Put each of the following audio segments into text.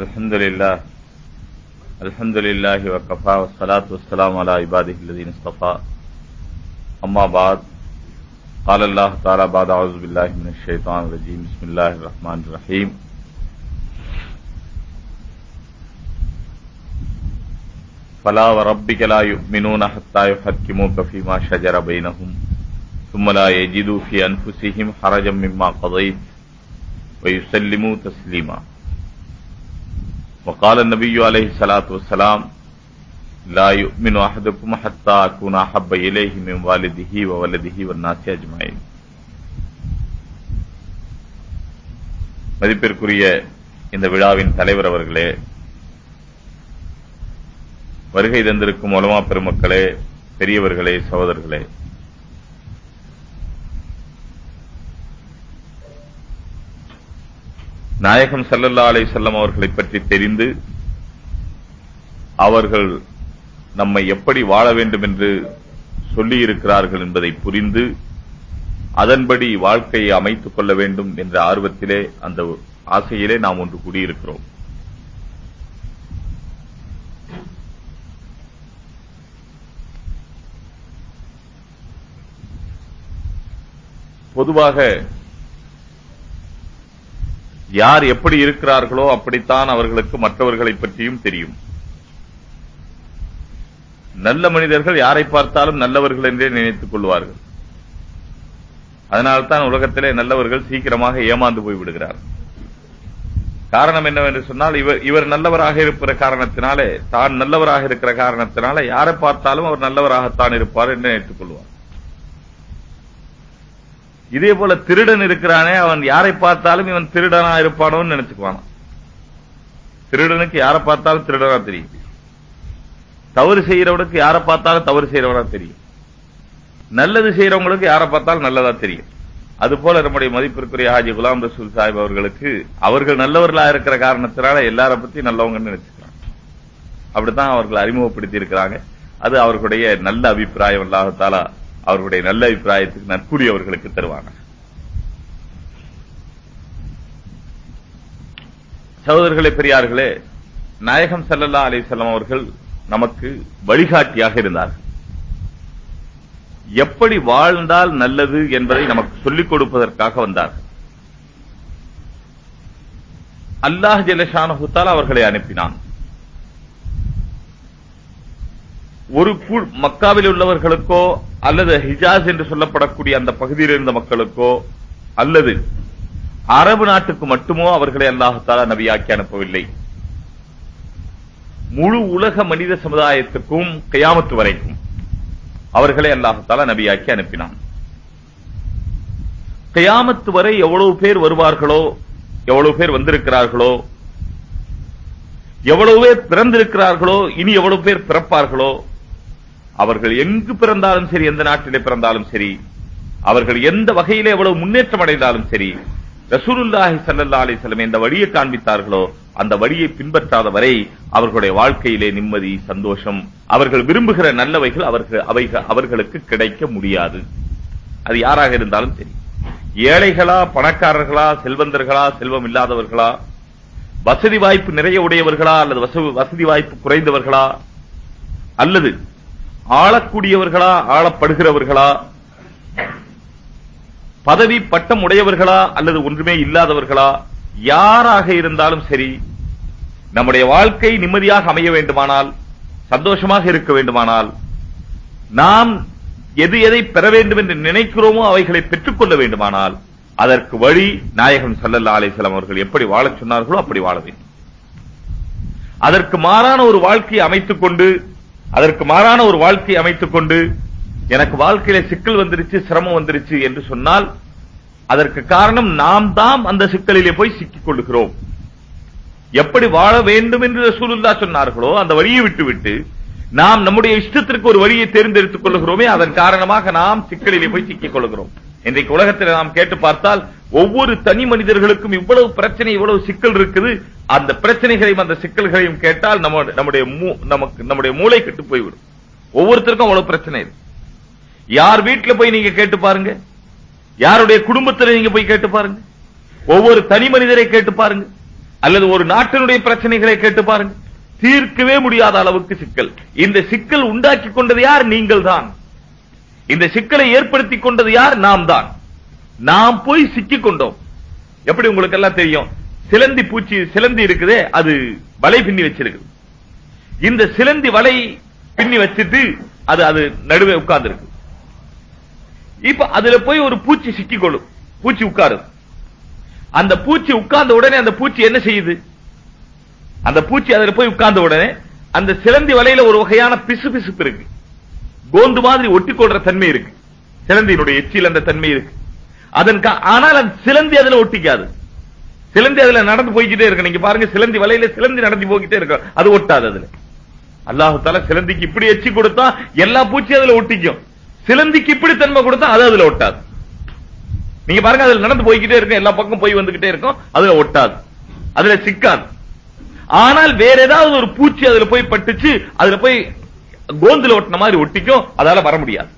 الحمد لله الحمد لله وكفى والصلاة والسلام على عباده الذين اصطفى أما بعد، قال الله تعالى بعد أعوذ بالله من الشيطان الرجيم بسم الله الرحمن الرحيم فلا وربك لا يؤمنون حتى يحكموك فيما شجر بينهم ثم لا يجدوا في أنفسهم حرجا مما قضيت ويسلموا تسليما وقال النبي عليه الصلاة والسلام لا يؤمن أحدكم حتى أكون أحب إليه من والده وولده والناس أجمعين மதிப்பிற்குரிய இந்த விழாவின் தலைவர் அவர்களே வருகை தந்திருக்கும் உலமா பெருமக்களே பெரியவர்களே சகோதரர்களே நாயகம் சல்லல்லா அலை செல்லம் அவர்களை பற்றி தெரிந்து அவர்கள் நம்மை எப்படி வாழ வேண்டும் என்று சொல்லி இருக்கிறார்கள் என்பதை புரிந்து அதன்படி வாழ்க்கையை அமைத்துக் கொள்ள வேண்டும் என்ற ஆர்வத்திலே அந்த ஆசையிலே நாம் ஒன்று கூடியிருக்கிறோம். பொதுவாக யார் எப்படி இருக்கிறார்களோ அப்படித்தான் அவர்களுக்கு மற்றவர்களை பற்றியும் தெரியும். நல்ல மனிதர்கள் யாரை பார்த்தாலும் நல்லவர்கள் என்றே நினைத்துக் கொள்வார்கள். அதனால்தான் உலகத்திலே நல்லவர்கள் சீக்கிரமாக ஏமாந்து போய்விடுகிறார் காரணம் என்னவென்று சொன்னால் இவர் இவர் நல்லவராக இருக்கிற காரணத்தினாலே தான் நல்லவராக இருக்கிற காரணத்தினாலே யாரை பார்த்தாலும் அவர் நல்லவராகத்தான் இருப்பார் என்று நினைத்துக் கொள்வார். இதே போல திருடன் இருக்கிறானே அவன் யாரை பார்த்தாலும் இவன் திருடனா இருப்பானோன்னு நினைச்சுக்குவான். திருடனுக்கு யாரை பார்த்தாலும் திருடனா தெரியும். தவறு செய்யறவனுக்கு யாரை பார்த்தாலும் தவறு செய்யறவனா தெரியும். நல்லது செய்யறவங்களுக்கு யாரை பார்த்தாலும் நல்லதா தெரியும். அது போல நம்முடைய மதிப்பிற்குரிய ஹாஜி குலாம் ரசூல் சாஹிப் அவர்களுக்கு அவர்கள் நல்லவர்களா இருக்கிற காரணத்தினால எல்லார பத்தி நல்லவங்கன்னு நினைச்சுக்கிறாங்க. அப்படித்தான் அவர்கள் அறிமுகப்படுத்தி இருக்கிறாங்க அது அவர்களுடைய நல்ல அபிப்பிராயம். அல்லாஹாலா அவர்களுடைய நல்ல அபிப்பிராயத்துக்கு நற்கூலி அவர்களுக்கு தருவாங்க. சகோதரர்களே பெரியார்களே நாயகம் சல்லல்லா அலிசல்லாம் அவர்கள் நமக்கு வழிகாட்டியாக இருந்தார்கள். எப்படி வாழ்ந்தால் நல்லது என்பதை நமக்கு சொல்லிக் கொடுப்பதற்காக வந்தார்கள். அல்லாஹ் ஜெலஷானஹுத்தால் அவர்களை அனுப்பினான். ஒரு மக்காவில் உள்ளவர்களுக்கோ அல்லது ஹிஜாஸ் என்று சொல்லப்படக்கூடிய அந்த பகுதியில் இருந்த மக்களுக்கோ அல்லது அரபு நாட்டுக்கு மட்டுமோ அவர்களை அல்லாஹாலா நபியாக்கி அனுப்பவில்லை. முழு உலக மனித சமுதாயத்துக்கும் கையாமத்து வரைக்கும் அவர்களை அல்லாஹாலா நபியாக்கி அனுப்பினான். கையாமத்து வரை எவ்வளவு பேர் வருவார்களோ எவ்வளவு பேர் வந்திருக்கிறார்களோ எவ்வளவு பேர் பிறந்திருக்கிறார்களோ இனி எவ்வளவு பேர் பிறப்பார்களோ அவர்கள் எங்கு பிறந்தாலும் சரி எந்த நாட்டிலே பிறந்தாலும் சரி அவர்கள் எந்த வகையில எவ்வளவு முன்னேற்றம் அடைந்தாலும் சரி ரசூலுல்லாஹி சல்லா அலிஸ்லம் எந்த வழியை காண்பித்தார்களோ அந்த வழியை பின்பற்றாத வரை அவர்களுடைய வாழ்க்கையிலே நிம்மதி சந்தோஷம் அவர்கள் விரும்புகிற நல்லவைகள் அவர்கள் அவைகள் அவர்களுக்கு கிடைக்க முடியாது. அது யாராக இருந்தாலும் சரி. ஏழைகளா பணக்காரர்களா செல்வந்தர்களா செல்வம் இல்லாதவர்களா வசதி வாய்ப்பு நிறைய உடையவர்களா அல்லது வசதி வாய்ப்பு குறைந்தவர்களா அல்லது ஆளக்கூடியவர்களா ஆளப்படுகிறவர்களா பதவி பட்டம் உடையவர்களா அல்லது ஒன்றுமே இல்லாதவர்களா யாராக இருந்தாலும் சரி நம்முடைய வாழ்க்கை நிம்மதியாக அமைய வேண்டுமானால் சந்தோஷமாக இருக்க வேண்டுமானால் நாம் எது எதை பெற வேண்டும் என்று நினைக்கிறோமோ அவைகளை பெற்றுக்கொள்ள வேண்டுமானால் அதற்கு வழி நாயகன் சல்லல்லா அலிசல்லாம் அவர்கள் எப்படி வாழச் சொன்னார்களோ அப்படி வாழ வேண்டும். அதற்கு மாறான ஒரு வாழ்க்கையை அமைத்துக் கொண்டு அதற்கு மாறான ஒரு வாழ்க்கை அமைத்துக் கொண்டு எனக்கு வாழ்க்கையில சிக்கல் வந்துருச்சு சிரமம் வந்துருச்சு என்று சொன்னால் அதற்கு காரணம் நாம் தான் அந்த சிக்கலிலே போய் சிக்கிக் கொள்ளுகிறோம். எப்படி வாழ வேண்டும் என்று சூழ்நிலா சொன்னார்களோ அந்த வழியை விட்டுவிட்டு நாம் நம்முடைய இஷ்டத்திற்கு ஒரு வழியை தேர்ந்தெடுத்துக் கொள்ளுகிறோமே அதன் காரணமாக நாம் சிக்கலிலே போய் சிக்கிக் கொள்கிறோம் இன்றைக்கு உலகத்தில் நாம் கேட்டு பார்த்தால் ஒவ்வொரு தனி மனிதர்களுக்கும் இவ்வளவு பிரச்சனை இவ்வளவு சிக்கல் இருக்குது. அந்த பிரச்சனைகளையும் அந்த சிக்கல்களையும் கேட்டால் நம்ம நம்முடைய நமக்கு நம்முடைய மூளை கெட்டு போய்விடும். ஒவ்வொருத்தருக்கும் அவ்வளவு பிரச்சனை இருக்கு. யார் வீட்டுல போய் நீங்க கேட்டு பாருங்க? யாருடைய குடும்பத்தில் நீங்க போய் கேட்டு பாருங்க? ஒவ்வொரு தனி மனிதரை கேட்டு பாருங்க. அல்லது ஒரு நாட்டினுடைய பிரச்சனைகளை கேட்டு பாருங்க. தீர்க்கவே முடியாத அளவுக்கு சிக்கல். இந்த சிக்கல் உண்டாக்கி கொண்டது யார்? நீங்கள் தான் இந்த சிக்கலை ஏற்படுத்தி கொண்டது யார்? நாம் தான் நாம் போய் சிக்கிக் கொண்டோம். எப்படி உங்களுக்கு எல்லாம் தெரியும்? சிலந்தி பூச்சி சிலந்தி இருக்குதே அது வலை பின்னி வச்சிருக்கு இந்த சிலந்தி வலை பின்னி வச்சிட்டு அது அது நடுவே உட்கார்ந்து இருக்கு இப்ப அதுல போய் ஒரு பூச்சி சிக்கிக்கொள்ளும் பூச்சி உட்காருது அந்த பூச்சி உட்கார்ந்த உடனே அந்த பூச்சி என்ன செய்யுது? அந்த பூச்சி அதுல போய் உட்கார்ந்த உடனே அந்த சிலந்தி வலையில ஒரு வகையான பிசு பிசுப்பு இருக்கு. கோந்து மாதிரி ஒட்டி கொள்ற தன்மை இருக்கு. சிலந்தியினுடைய எச்சில் அந்த தன்மை இருக்கு. அதன் ஆனால் அந்த சிலந்தி அதுல ஒட்டிக்காது. சிலந்தி அதுல நடந்து போய்கிட்டே இருக்கு. நீங்க பாருங்க சிலந்தி வலையில சிலந்தி நடந்து போய்கிட்டே இருக்கும் அது ஒட்டாது அதுல. அல்லாஹு தால சிலந்திக்கு இப்படி எச்சி கொடுத்தா எல்லா பூச்சியும் அதுல ஒட்டிக்கும். சிலந்திக்கு இப்படி தன்மை கொடுத்தா அது அதுல ஒட்டாது. நீங்க பாருங்க அதுல நடந்து போய்கிட்டே இருக்கும். எல்லா பக்கம் போய் வந்துகிட்டே இருக்கும். அதுல ஒட்டாது. அதுல சிக்காது. ஆனால் வேற ஏதாவது ஒரு பூச்சி அதுல போய் பட்டுச்சு அதுல போய் கோந்துல ஒட்டின மாதிரி ஒட்டிக்கும் அதால வர முடியாது.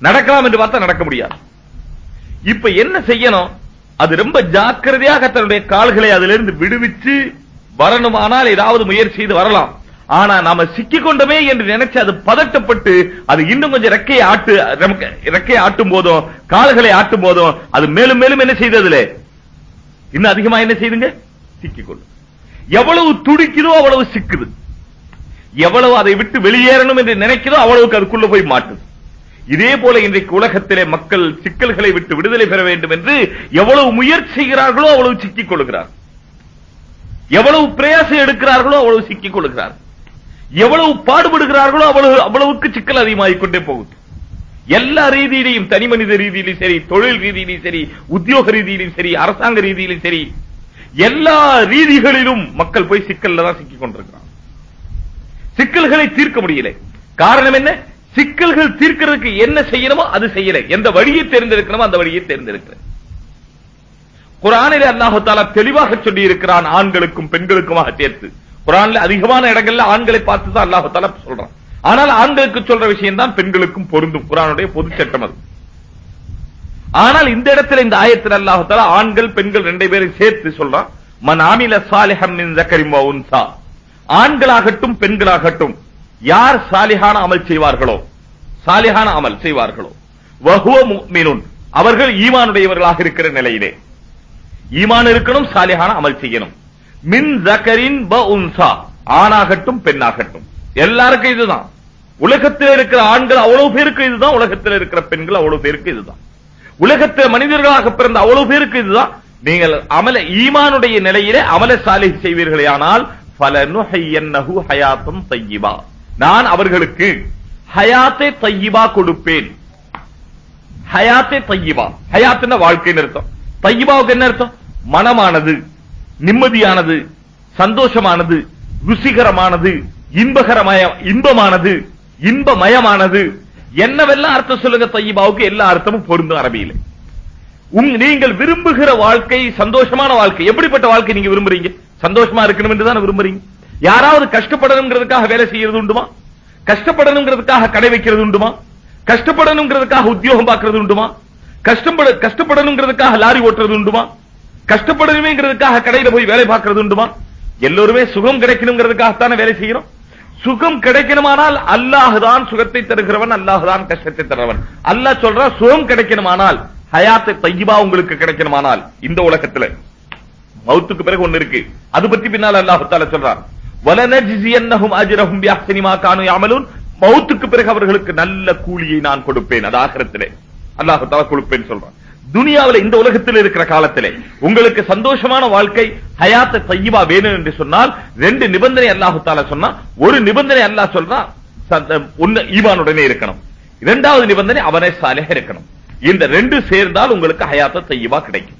நடக்கலாம் என்று பார்த்தா நடக்க முடியாது. இப்ப என்ன செய்யணும்? அது ரொம்ப ஜாக்கிரதையாக தன்னுடைய கால்களை அதிலிருந்து விடுவிச்சு வரணுமானால் ஏதாவது முயற்சி செய்து வரலாம். ஆனா நாம சிக்கி கொண்டோமே என்று நினைச்சு அது பதட்டப்பட்டு அது இன்னும் கொஞ்சம் ரெக்கையை ஆட்டு ரெக்கையை ஆட்டும் போதும் கால்களை ஆட்டும் போதும் அது மேலும் மேலும் என்ன செய்ததுல இன்னும் அதிகமா என்ன செய்யுங்க சிக்கிக்கொள்ளும். எவ்வளவு துடிக்குதோ அவ்வளவு சிக்குது. எவ்வளவு அதை விட்டு வெளியேறணும் என்று நினைக்கிறோ அவ்வளவுக்கு அதுக்குள்ள போய் மாட்டுது. இதே போல இன்றைக்கு உலகத்திலே மக்கள் சிக்கல்களை விட்டு விடுதலை பெற வேண்டும் என்று எவ்வளவு முயற்சி செய்கிறார்களோ அவ்வளவு சிக்கிக் கொள்கிறார். எவ்வளவு பிரயாசம் எடுக்கிறார்களோ அவ்வளவு சிக்கிக் கொள்கிறார். எவ்வளவு பாடுபடுகிறார்களோ அவ்வளவு அவ்வளவுக்கு சிக்கல் அதிகமாகிக் கொண்டே போகுது. எல்லா ரீதியிலையும் தனி மனித ரீதியிலும் சரி தொழில் ரீதியிலும் சரி உத்தியோக ரீதியிலும் சரி அரசாங்க ரீதியிலும் சரி எல்லா ரீதிகளிலும் மக்கள் போய் சிக்கல்ல தான் சிக்கிக் கொண்டிருக்கிறார் சிக்கல்களை தீர்க்க முடியல. காரணம் என்ன? சிக்கல்கள் தீர்க்கிறதுக்கு என்ன செய்யணுமோ அது செய்யல. எந்த வழியை தேர்ந்தெடுக்கணுமோ அந்த வழியை தேர்ந்தெடுக்கிற குரானில் அல்லாஹால தெளிவாக சொல்லி இருக்கிறான் ஆண்களுக்கும் பெண்களுக்குமாக சேர்த்து. குரான்ல அதிகமான இடங்கள்ல ஆண்களை பார்த்து தான் அல்லாஹால சொல்றான். ஆனால் ஆண்களுக்கு சொல்ற விஷயம் தான் பெண்களுக்கும் பொருந்தும். குரானுடைய பொது சட்டம் அது. ஆனால் இந்த இடத்துல இந்த ஆயத்தில் அல்லாஹால ஆண்கள் பெண்கள் ரெண்டு பேரும் சேர்த்து சொல்றான் மன் ஆமில சாலிஹம் மின் உன்சா. ஆண்களாகட்டும் பெண்களாகட்டும் யார் சாலிஹான அமல் செய்வார்களோ சாலிஹான அமல் செய்வார்களோ அவர்கள் ஈமானுடையவர்களாக இருக்கிற நிலையிலே. ஈமான் இருக்கணும் சாலிஹான அமல் செய்யணும். மின் ஜக்கரின் உன்சா ஆணாகட்டும் பெண்ணாகட்டும். எல்லாருக்கும் இதுதான். உலகத்தில் இருக்கிற ஆண்கள் அவ்வளவு பேருக்கு இதுதான் உலகத்தில் இருக்கிற பெண்கள் அவ்வளவு பேருக்கு இதுதான். உலகத்தில் மனிதர்களாக பிறந்த அவ்வளவு பேருக்கு இதுதான். நீங்கள் அமல ஈமானுடைய நிலையிலே அமல சாலை செய்வீர்களே ஆனால் ஹயாத்தம் தையிபா நான் அவர்களுக்கு ஹயாத்தை தையிபா கொடுப்பேன். ஹயாத்தை தையிபா ஹயாத்துன்னா வாழ்க்கைன்னு அர்த்தம். தையிபாவுக்கு என்ன அர்த்தம்? மனமானது நிம்மதியானது சந்தோஷமானது ருசிகரமானது இன்பகரமய இன்பமானது இன்பமயமானது. என்னவெல்லாம் அர்த்தம் சொல்லுங்க தையிபாவுக்கு எல்லா அர்த்தமும் பொருந்தும் அரபியிலே. நீங்கள் விரும்புகிற வாழ்க்கை சந்தோஷமான வாழ்க்கை. எப்படிப்பட்ட வாழ்க்கை நீங்க விரும்புறீங்க? சந்தோஷமா இருக்கணும் என்று தானே விரும்புறீங்க? யாராவது கஷ்டப்படணுங்கிறதுக்காக வேலை செய்யறது உண்டுமா? கஷ்டப்படணுங்கிறதுக்காக கடை வைக்கிறது உண்டுமா? கஷ்டப்படணுங்கிறதுக்காக உத்தியோகம் பார்க்கறது உண்டுமா? கஷ்டப்பட கஷ்டப்படணுங்கிறதுக்காக லாரி ஓட்டுறது உண்டுமா? கஷ்டப்படணுமேங்கிறதுக்காக கடையில போய் வேலை பார்க்கறது உண்டுமா? எல்லோருமே சுகம் கிடைக்கணுங்கிறதுக்காகத்தானே வேலை செய்யணும் சுகம் கிடைக்கணுமானால் அல்லாஹுதான் சுகத்தை தருகிறவன் அல்லாஹுதான் கஷ்டத்தை தருகிறவன். அல்லாஹ் சொல்றா சுகம் கிடைக்கணுமானால் ஹயாத்தை தையிபா உங்களுக்கு கிடைக்கணுமானால் இந்த உலகத்துல மௌத்துக்கு பிறகு ஒண்ணு இருக்கு. அது பத்தி பின்னால் அல்லாஹ் சொல்றான். வலனஜிசியன்னஹும் அஜ்ரஹும் பிஅஹ்சனி சினிமா கானூ யஅமலூன். மௌத்துக்கு பிறகு அவர்களுக்கு நல்ல கூலியை நான் கொடுப்பேன். அது ஆகிரத்திலே. அல்லாஹ் கொடுப்பேன் சொல்றான். துனியாவுல இந்த உலகத்தில் இருக்கிற காலத்திலே உங்களுக்கு சந்தோஷமான வாழ்க்கை ஹயாத்த தையிபா வேணும் என்று சொன்னால் ரெண்டு நிபந்தனை அல்லாஹுத்தால சொன்னா ஒரு நிபந்தனை அல்லாஹ் சொல்றான் ஒன்னு ஈவானுடனே இருக்கணும். இரண்டாவது நிபந்தனை அவனே சாலையாக இருக்கணும் இந்த ரெண்டு சேர்ந்தால் உங்களுக்கு ஹயாத்த தையபா கிடைக்கும்.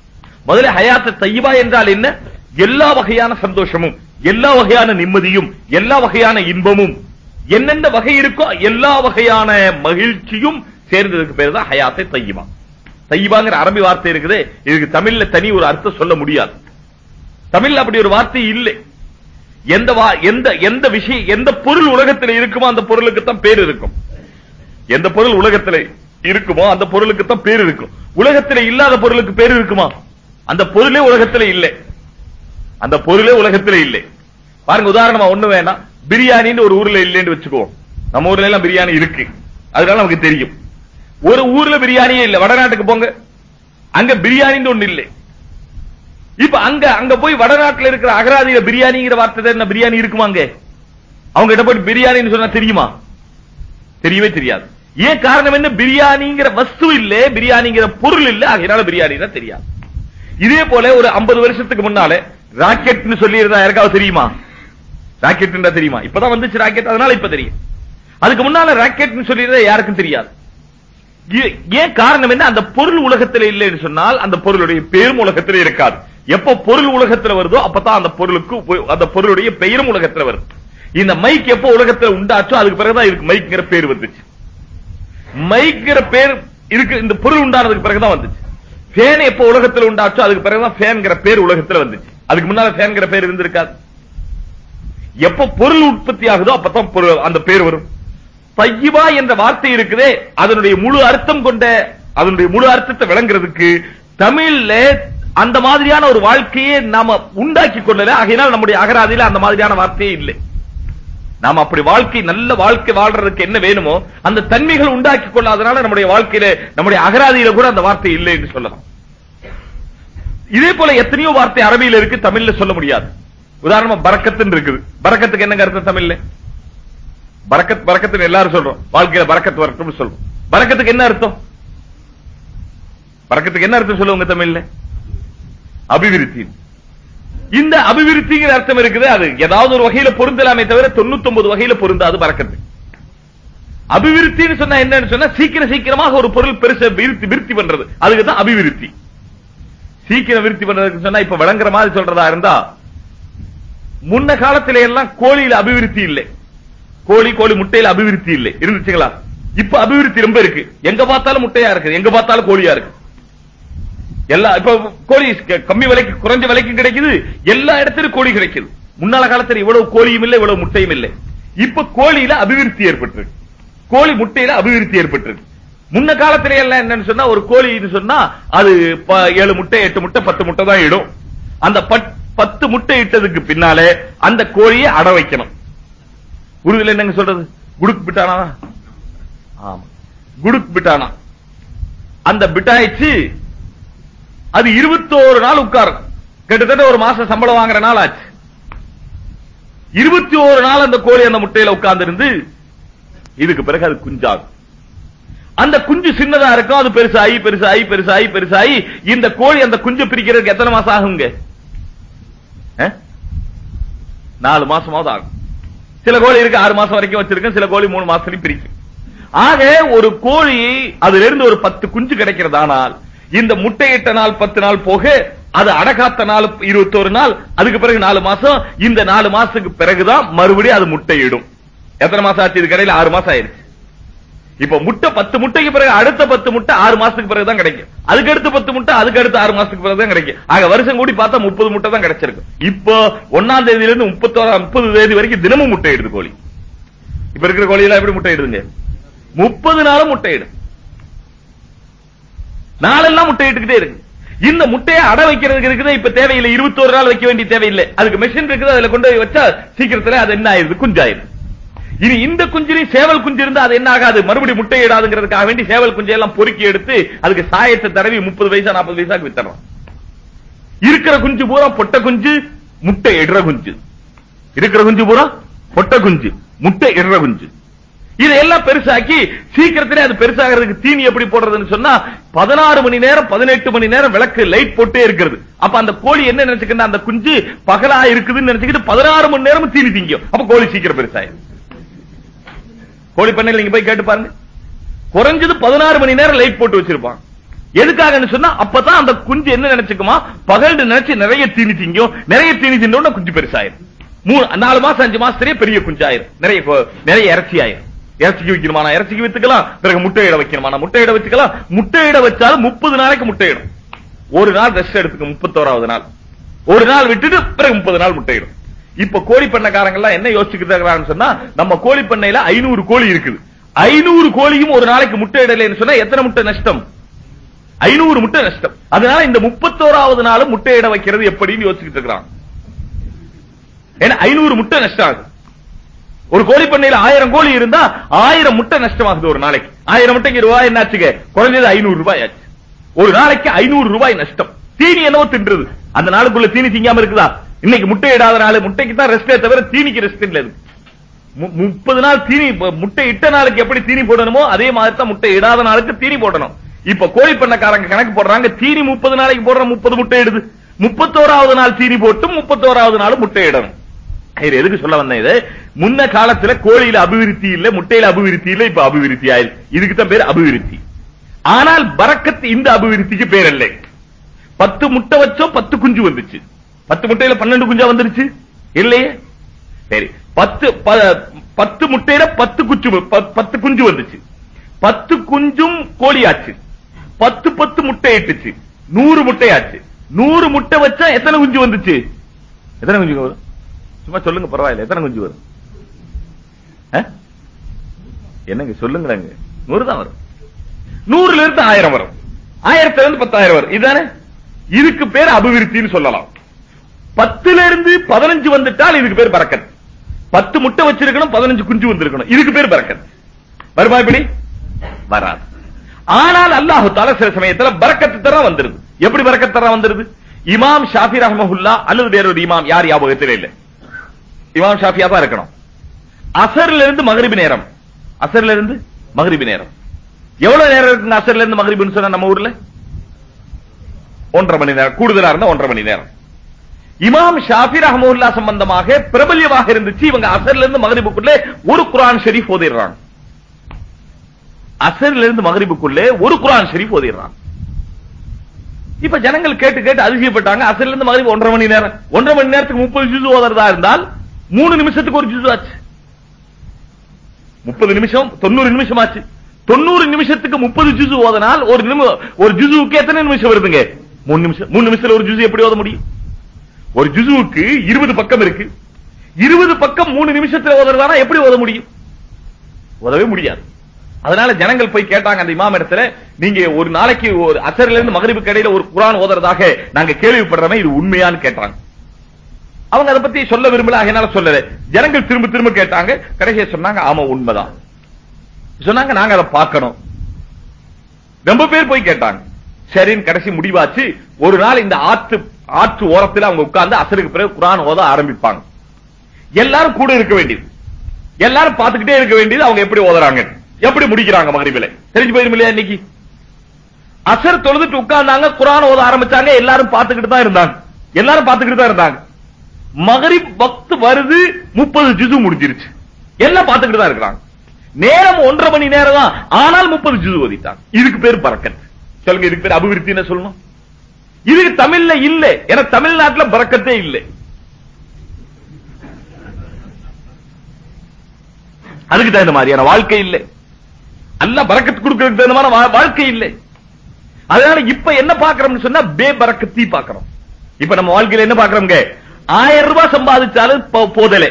முதல்ல ஹயாத்த தையபா என்றால் என்ன? எல்லா வகையான சந்தோஷமும் எல்லா வகையான நிம்மதியும் எல்லா வகையான இன்பமும். என்னென்ன வகை இருக்கோ எல்லா வகையான மகிழ்ச்சியும் சேர்ந்ததுக்கு பேர் தான் ஹயாத்தை தையபா. தையபாங்கிற அரபி வார்த்தை இருக்குது இதுக்கு தமிழ்ல தனி ஒரு அர்த்தம் சொல்ல முடியாது. தமிழ்ல அப்படி ஒரு வார்த்தை இல்லை. எந்த வா- எந்த எந்த விஷயம் எந்த பொருள் உலகத்தில் இருக்குமோ அந்த பொருளுக்கு தான் பேர் இருக்கும். எந்த பொருள் உலகத்தில் இருக்குமோ? அந்த பொருளுக்கு தான் பேர் இருக்கும் உலகத்தில் இல்லாத பொருளுக்கு பேர் இருக்குமா? அந்த பொருளே உலகத்தில் இல்லை. அந்த பொருளே உலகத்துல இல்லை. பாருங்க உதாரணமா ஒண்ணு வேணாம். பிரியாணின்னு ஒரு ஊர்ல இல்லைன்னு வச்சுக்குவோம் நம்ம ஊர்ல எல்லாம் பிரியாணி இருக்கு. அதனால நமக்கு தெரியும். ஒரு ஊர்ல பிரியாணியே இல்ல. வடநாட்டுக்கு போங்க. அங்க பிரியாணின்னு ஒண்ணு இல்லை. இப்ப அங்க அங்க போய் வடநாட்டுல இருக்கிற அகராதியில பிரியாணிங்கிற வார்த்தை என்ன? பிரியாணி இருக்குமா அங்க? அவங்க கிட்ட போய் பிரியாணின்னு சொன்னா தெரியுமா? தெரியவே தெரியாது. ஏன் காரணம் என்ன? பிரியாணிங்கிற வஸ்து இல்ல பிரியாணிங்கிற பொருள் இல்ல அதனால பிரியாணி தெரியாது. இதே போல ஒரு 50 வருஷத்துக்கு முன்னால ராக்கெட்னு சொல்லி இருந்தா யாருக்காவது தெரியுமா? ராக்கெட் தெரியுமா? இப்பதான் வந்துச்சு ராக்கெட் அதனால இப்ப தெரியும். அதுக்கு முன்னால ராக்கெட்னு சொல்லி இருந்தா யாருக்கும் தெரியாது. ஏ- ஏன் காரணம் என்ன? அந்த பொருள் உலகத்துல இல்லைன்னு சொன்னால் அந்த பொருளுடைய பெயரும் உலகத்தில் இருக்காது. எப்ப பொருள் உலகத்துல வருதோ அப்பதான் அந்த பொருளுக்கு அந்த பொருளுடைய பெயரும் உலகத்துல வருது. இந்த மைக் எப்ப உலகத்துல உண்டாச்சோ அதுக்கு பிறகுதான் இதுக்கு மைக்ங்கிற பேர் வந்துச்சு. மைக்கிற பேர் இருக்கு இந்த பொருள் உண்டானதுக்கு பிறகுதான் வந்துச்சு. ஃபேன் எப்ப உலகத்துல உண்டாச்சோ அதுக்கு பிறகுதான் ஃபேன்ங்கிற பேர் உலகத்துல வந்துச்சு. அதுக்கு முன்னால ஃபேன்கிற பேர் இருந்திருக்காது. எப்ப பொருள் உற்பத்தி ஆகுதோ அப்பதான் பொருள் அந்த பேர் வரும். தையிபா என்ற வார்த்தை இருக்குதே அதனுடைய முழு அர்த்தம் கொண்ட அதனுடைய முழு அர்த்தத்தை விளங்குறதுக்கு தமிழ்ல அந்த மாதிரியான ஒரு வாழ்க்கையை நாம உண்டாக்கி கொள்ளல. ஆகையினால் நம்முடைய அகராதியில அந்த மாதிரியான வார்த்தையே இல்லை. நாம அப்படி வாழ்க்கை நல்ல வாழ்க்கை வாழ்றதுக்கு என்ன வேணுமோ அந்த தன்மைகள் உண்டாக்கி கொள்ளாதனால நம்முடைய வாழ்க்கையில நம்முடைய அகராதியில கூட அந்த வார்த்தை இல்லை என்று சொல்லலாம். இதே போல எத்தனையோ வார்த்தை அரபியில் இருக்கு தமிழ்ல சொல்ல முடியாது. உதாரணமா பரக்கத்துன்னு இருக்குது. பரக்கத்துக்கு என்னங்க அர்த்தம் தமிழ்ல? பறக்கத் பரக்கத்துன்னு எல்லாரும் சொல்றோம். வாழ்க்கையில பறக்கத்து வரட்டும் சொல்றோம். பறக்கத்துக்கு என்ன அர்த்தம்? பறக்கத்துக்கு என்ன அர்த்தம் சொல்லுவாங்க தமிழ்ல? அபிவிருத்தி இந்த அபிவிருத்திங்கிற அர்த்தம் இருக்குது அது ஏதாவது ஒரு வகையில பொருந்தலாமே தவிர 99 வகையில பொருந்தாது பறக்கிறது. அபிவிருத்தின்னு சொன்னா என்னன்னு சொன்னா சீக்கிரம் சீக்கிரமாக ஒரு பொருள் பெருச விருத்தி விருத்தி பண்றது. அதுக்கு தான் அபிவிருத்தி. சீக்கிரம் விருத்தி பண்றதுக்கு சொன்னா இப்ப விளங்குற மாதிரி சொல்றதா இருந்தா முன்ன காலத்தில எல்லாம் கோழியில அபிவிருத்தி இல்லை. கோழி கோழி முட்டையில அபிவிருத்தி இல்லை. இருந்துச்சுங்களா? இப்ப அபிவிருத்தி ரொம்ப இருக்கு. எங்க பார்த்தாலும் முட்டையா இருக்கு எங்க பார்த்தாலும் கோழியா இருக்கு எல்லா இப்ப கோழி க- கம்மி விலைக்கு குறைஞ்ச விலைக்கு கிடைக்குது. எல்லா இடத்திலும் கோழி கிடைக்குது. முன்னால காலத்துல இவ்வளவு கோழியும் இல்லை இவ்வளவு முட்டையும் இல்லை. இப்ப கோழியில அபிவிருத்தி ஏற்பட்டிருக்கு. கோழி முட்டையில அபிவிருத்தி ஏற்பட்டிருக்கு. முன்ன காலத்துல எல்லாம் என்னன்னு சொன்னா ஒரு கோழின்னு சொன்னா அது ப- ஏழு முட்டை எட்டு முட்டை பத்து முட்டை தான் இடும். அந்த பத்- பத்து முட்டை இட்டதுக்கு பின்னாலே அந்த கோழியை அட வைக்கணும். உருதுல என்னங்க சொல்றது? குடுக்கு பிட்டானா? ஆமா. குடுக் பிட்டானா? அந்த பிட்டாயிச்சு அது இருபத்தோரு நாள் உட்காரும். கிட்டத்தட்ட ஒரு மாசம் சம்பளம் வாங்குற நாள் ஆச்சு. இருபத்தி ஒரு நாள் அந்த கோழி அந்த முட்டையில உட்கார்ந்து இருந்து இதுக்கு பிறகு அது குஞ்சாகும். அந்த குஞ்சு சின்னதா இருக்கும் அது பெருசாகி பெருசாகி பெருசாகி பெருசாகி இந்த கோழி அந்த குஞ்சு பிரிக்கிறதுக்கு எத்தனை மாசம் ஆகுங்க? அஹ்? நாலு மாசமாவது ஆகும். சில கோழி இருக்கு ஆறு மாசம் வரைக்கும் வச்சிருக்கேன் சில கோழி மூணு மாசத்துலயும் பிரிக்கும். ஆக ஒரு கோழி அதுல இருந்து ஒரு பத்து குஞ்சு கிடைக்கிறதானால் இந்த முட்டையிட்ட நாள் பத்து நாள் போக அது அடகாத்த நாள் இருபத்தோரு நாள் அதுக்கு பிறகு நாலு மாசம் இந்த நாலு மாசத்துக்கு பிறகுதான் மறுபடியும் அது முட்டையிடும். எத்தனை மாசம் ஆச்சு இது கடையில? ஆறு மாசம் ஆயிருச்சு இப்ப முட்டை பத்து முட்டைக்கு பிறகு அடுத்த பத்து முட்டை ஆறு மாசத்துக்கு பிறகு தான் கிடைக்கும். அதுக்கு அடுத்த பத்து முட்டை அதுக்கு அடுத்த ஆறு மாசத்துக்கு பிறகு தான் கிடைக்கும். ஆக வருஷம் கூடி பார்த்தா முப்பது முட்டை தான் கிடைச்சிருக்கு இப்போ ஒன்னாம் தேதியில இருந்து முப்பத்தோரா முப்பது தேதி வரைக்கும் தினமும் முட்டை இடுது கோழி. இப்ப இருக்கிற கோழி எல்லாம் எப்படி முட்டை இடுதுங்க முப்பது நாளும் முட்டை இடும் நாளெல்லாம் முட்டை இட்டுக்கிட்டே இருக்கு. இந்த முட்டையை அடை வைக்கிறதுக்கு இருக்குது இப்ப தேவையில்லை. இருபத்தோரு நாள் வைக்க வேண்டிய தேவையில்லை. அதுக்கு மெஷின் இருக்குது அதுல கொண்டு போய் வச்சா சீக்கிரத்துல அது என்ன ஆயிருது குஞ்சாயிருது இனி இந்த குஞ்சிலையும் சேவல் குஞ்சு இருந்தா அது என்ன ஆகாது? மறுபடியும் முட்டை இடாதுங்கிறதுக்காக வேண்டி சேவல் குஞ்சை எல்லாம் பொறுக்கி எடுத்து அதுக்கு சாயத்தை தடவி முப்பது வயசா நாற்பது வயசாக்கு வித்துறோம் இருக்கிற குஞ்சு பூரா பொட்டை குஞ்சு முட்டை இடுற குஞ்சு. இருக்கிற குஞ்சு பூரா பொட்டை குஞ்சு முட்டை இடுற குஞ்சு. இதெல்லாம் பெருசாக்கி சீக்கிரத்திலே அது பெருசாகிறதுக்கு தீனி எப்படி போடுறதுன்னு சொன்னா பதினாறு மணி நேரம் பதினெட்டு மணி நேரம் விளக்கு லைட் போட்டே இருக்கிறது. அப்ப அந்த கோழி என்ன நினைச்சுக்கிட்டு அந்த குஞ்சு பகலா இருக்குதுன்னு நினைச்சுக்கிட்டு பதினாறு மணி நேரம் தீனி திங்கும். அப்ப கோழி சீக்கிரம் பெருசாயிரும். கோழி பண்ணையில் நீங்க போய் கேட்டு பாருங்க. குறைஞ்சது பதினாறு மணி நேரம் லைட் போட்டு வச்சிருப்பான். எதுக்காகன்னு சொன்னா அப்பதான் அந்த குஞ்சு என்ன நினைச்சுக்குமா பகல் நினைச்சு நிறைய தீனி திங்கும். நிறைய தீனி தின்னோட குஞ்சு பெருசாயிரும். மூணு நாலு மாசம் அஞ்சு மாசத்திலேயே பெரிய குஞ்சாயிரும். நிறைய நிறைய இறைச்சி ஆயிரும் இறச்சிக்கு வைக்கணுமா இறச்சிக்கு வித்துக்கலாம். பிறகு முட்டையிட வைக்கணுமா முட்டையிட வச்சுக்கலாம். முட்டையிட வச்சாலும் முப்பது நாளைக்கு முட்டையிடும். ஒரு நாள் ரெஸ்ட் எடுத்துக்க முப்பத்தோராவது நாள். ஒரு நாள் விட்டுட்டு பிறகு முப்பது நாள் முட்டையிடும். இப்ப கோழி பண்ணக்காரங்க எல்லாம் என்ன யோசிச்சுக்கிட்டு சொன்னா நம்ம கோழி பண்ணையில ஐநூறு கோழி இருக்குது. ஐநூறு கோழியும் ஒரு நாளைக்கு முட்டை இடலைன்னு சொன்னா எத்தனை முட்டை நஷ்டம்? ஐநூறு முட்டை நஷ்டம். அதனால இந்த முப்பத்தோராவது நாள் முட்டையிட வைக்கிறது எப்படின்னு யோசிச்சுக்கிட்டு இருக்கிறான். ஏன்னா ஐநூறு முட்டை நஷ்டம் ஆகுது ஒரு கோழி பண்ணையில ஆயிரம் கோழி இருந்தா ஆயிரம் முட்டை நஷ்டமாகுது ஒரு நாளைக்கு. ஆயிரம் முட்டைக்கு ரூபாய் என்னாச்சுங்க? குறைஞ்சது ஐநூறு ரூபாய் ஆச்சு. ஒரு நாளைக்கு ஐநூறு ரூபாய் நஷ்டம். தீனி என்னவோ தின்றது. அந்த நாளுக்குள்ள தீனி திங்காம இருக்குதா? இன்னைக்கு முட்டை இடாத நாள் முட்டைக்கு தான் ரெஸ்டே தவிர தீனிக்கு ரெஸ்ட் இல்ல. இருக்கு மு- முப்பது நாள் தீனி முட்டை இட்ட நாளுக்கு எப்படி தீனி போடணுமோ அதே மாதிரி தான் முட்டை இடாத நாளுக்கு தீனி போடணும். இப்ப கோழி பண்ணக்காரங்க கணக்கு போடுறாங்க தீனி முப்பது நாளைக்கு போடுற முப்பது முட்டை இடுது. முப்பத்தோராவது நாள் தீனி போட்டு முப்பத்தோராவது நாள் முட்டை இடணும். இது எதுக்கு சொல்ல வந்தேன் இது? முன்ன காலத்துல கோழியில அபிவிருத்தி இல்ல முட்டையில அபிவிருத்தி இல்ல இப்ப அபிவிருத்தி ஆயிருக்கு இதுக்கு தான் பேர் அபிவிருத்தி. ஆனால் பறக்கத்து இந்த அபிவிருத்திக்கு பேர் இல்லை. பத்து முட்டை வச்சோம் பத்து குஞ்சு வந்துச்சு. பத்து முட்டையில பன்னெண்டு குஞ்சா வந்துருச்சு? இல்லையே? சரி. பத்து பத்து முட்டையில பத்து குஞ்சு பத்து குஞ்சு வந்துச்சு. பத்து குஞ்சும் கோழியாச்சு. பத்து பத்து முட்டை இட்டுச்சு. நூறு முட்டையாச்சு நூறு முட்டை வச்சா எத்தனை குஞ்சு வந்துச்சு? எத்தனை குஞ்சு வரும்? சும்மா சொல்லுங்க பரவாயில்ல. எத்தனை குஞ்சு வரும்? என்னங்க சொல்லுங்களேங்க. நூறு தான் வரும். நூறுல இருந்து ஆயிரம் வரும். ஆயிரத்துல இருந்து பத்தாயிரம் வரும். இதுதானே? இதுக்கு பேர் அபிவிருத்தின்னு சொல்லலாம். பத்துல இருந்து பதினஞ்சு வந்துட்டால் இதுக்கு பேர் பறக்கன். பத்து முட்டை வச்சிருக்கணும் பதினஞ்சு குஞ்சு வந்திருக்கணும். இதுக்கு பேர் பறக்கன். வருமா இப்படி? வராது. ஆனால் அல்லாஹு தால சில சமயத்துல பறக்கத்து தர வந்துருது. எப்படி பறக்கத்து தர வந்துருது? இமாம் ஷாஃபி ரஹமஹுல்லா அல்லது வேறொரு இமாம் யார் ஞாபகத்தில் இல்ல? இமாம் ஷாஃபியா தான் இருக்கணும். அசர்ல இருந்து மகரிபி நேரம். அசர்ல இருந்து மகரிபி நேரம். எவ்வளவு நேரம் இருக்குங்க அசர்ல இருந்து மகரிபின்னு சொன்னா நம்ம ஊர்ல? ஒன்றரை மணி நேரம். கூடுதலா இருந்தா ஒன்றரை மணி நேரம். இமாம் ஷாஃபி ரஹமுல்லா சம்பந்தமாக பிரபல்யமாக இருந்துச்சு. இவங்க அசர்ல இருந்து மகரிபுக்குள்ளே ஒரு குரான் ஷெரீப் ஓதிடுறாங்க. அசர்ல இருந்து மகரிபுக்குள்ளே ஒரு குரான் ஷெரீப் ஓதிடுறாங்க. இப்ப ஜனங்கள் கேட்டு கேட்டு அதிசயப்பட்டாங்க. அசர்ல இருந்து மகரிப் ஒன்றரை மணி நேரம். ஒன்றரை மணி நேரத்துக்கு முப்பது ஜூஸ் ஓதுறதா இருந்தால் மூணு நிமிஷத்துக்கு ஒரு ஜூஸ் ஆச்சு. முப்பது நிமிஷம் தொண்ணூறு நிமிஷம் ஆச்சு. தொண்ணூறு நிமிஷத்துக்கு முப்பது ஜுசு ஓதனால் ஒரு நிமிஷம் ஒரு ஜுசுவுக்கு எத்தனை நிமிஷம் வருதுங்க? மூணு நிமிஷம் மூணு நிமிஷத்துல ஒரு ஜுசு எப்படி ஓத முடியும்? ஒரு ஜுசுவுக்கு இருபது பக்கம் இருக்கு. இருபது பக்கம் மூணு நிமிஷத்துல ஓதுறதானா எப்படி ஓத முடியும்? ஓதவே முடியாது. அதனால ஜனங்கள் போய் கேட்டாங்க அந்த இமாம் இடத்துல நீங்க ஒரு நாளைக்கு ஒரு அசர்ல இருந்து மகரிபுக்கு இடையில ஒரு குரான் ஓதுறதாக நாங்க கேள்விப்படுறோமே இது உண்மையான்னு கேட்டாங்க. அவங்க அதை பத்தி சொல்ல விரும்பல அதனால சொல்லல. ஜனங்கள் திரும்ப திரும்ப கேட்டாங்க. கடைசியை சொன்னாங்க ஆமா உண்மைதான். சொன்னாங்க நாங்க அதை பார்க்கணும். ரொம்ப பேர் போய் கேட்டாங்க. சரின்னு கடைசி முடிவாச்சு. ஒரு நாள் இந்த ஆற்று ஆற்று ஓரத்துல அவங்க உட்கார்ந்து அசருக்கு பிறகு குரான் ஓத ஆரம்பிப்பாங்க. எல்லாரும் கூட இருக்க வேண்டியது. எல்லாரும் பார்த்துக்கிட்டே இருக்க வேண்டியது அவங்க எப்படி ஓதுறாங்க. எப்படி முடிக்கிறாங்க மகரிபில. தெரிஞ்சு போயிரும் இல்லையா இன்னைக்கு? அசர் தொழுதுட்டு உட்கார்ந்தாங்க குரான் ஓத ஆரம்பிச்சாங்க எல்லாரும் பார்த்துக்கிட்டு தான் இருந்தாங்க. எல்லாரும் பார்த்துக்கிட்டு தான் இருந்தாங்க. மகரிப் பக்து வருது முப்பது ஜுசு முடிஞ்சிருச்சு. எல்லாம் பார்த்துக்கிட்டு தான் இருக்கிறாங்க? நேரம் ஒன்றரை மணி நேரம் தான் ஆனால் முப்பது ஜுசு ஓதிட்டாங்க. இதுக்கு பேர் பறக்கத். சொல்லுங்க இதுக்கு பேர் அபிவிருத்தி என்ன சொல்லணும்? இதுக்கு தமிழ்ல இல்ல. ஏன்னா தமிழ்நாட்டுல பறக்கத்தே இல்லை. அதுக்கு தகுந்த மாதிரியான வாழ்க்கை இல்லை. அல்ல பறக்கத்து கொடுக்கறதுக்கு தகுந்த மாதிரி வாழ்க்கை இல்லை. அதனால இப்ப என்ன பாக்குறோம்னு சொன்னா பே பறக்கத்தி பாக்குறோம் இப்ப நம்ம வாழ்க்கையில என்ன பாக்குறோம் ஆயிரம் ரூபாய் சம்பாதிச்சாலும் போதலே.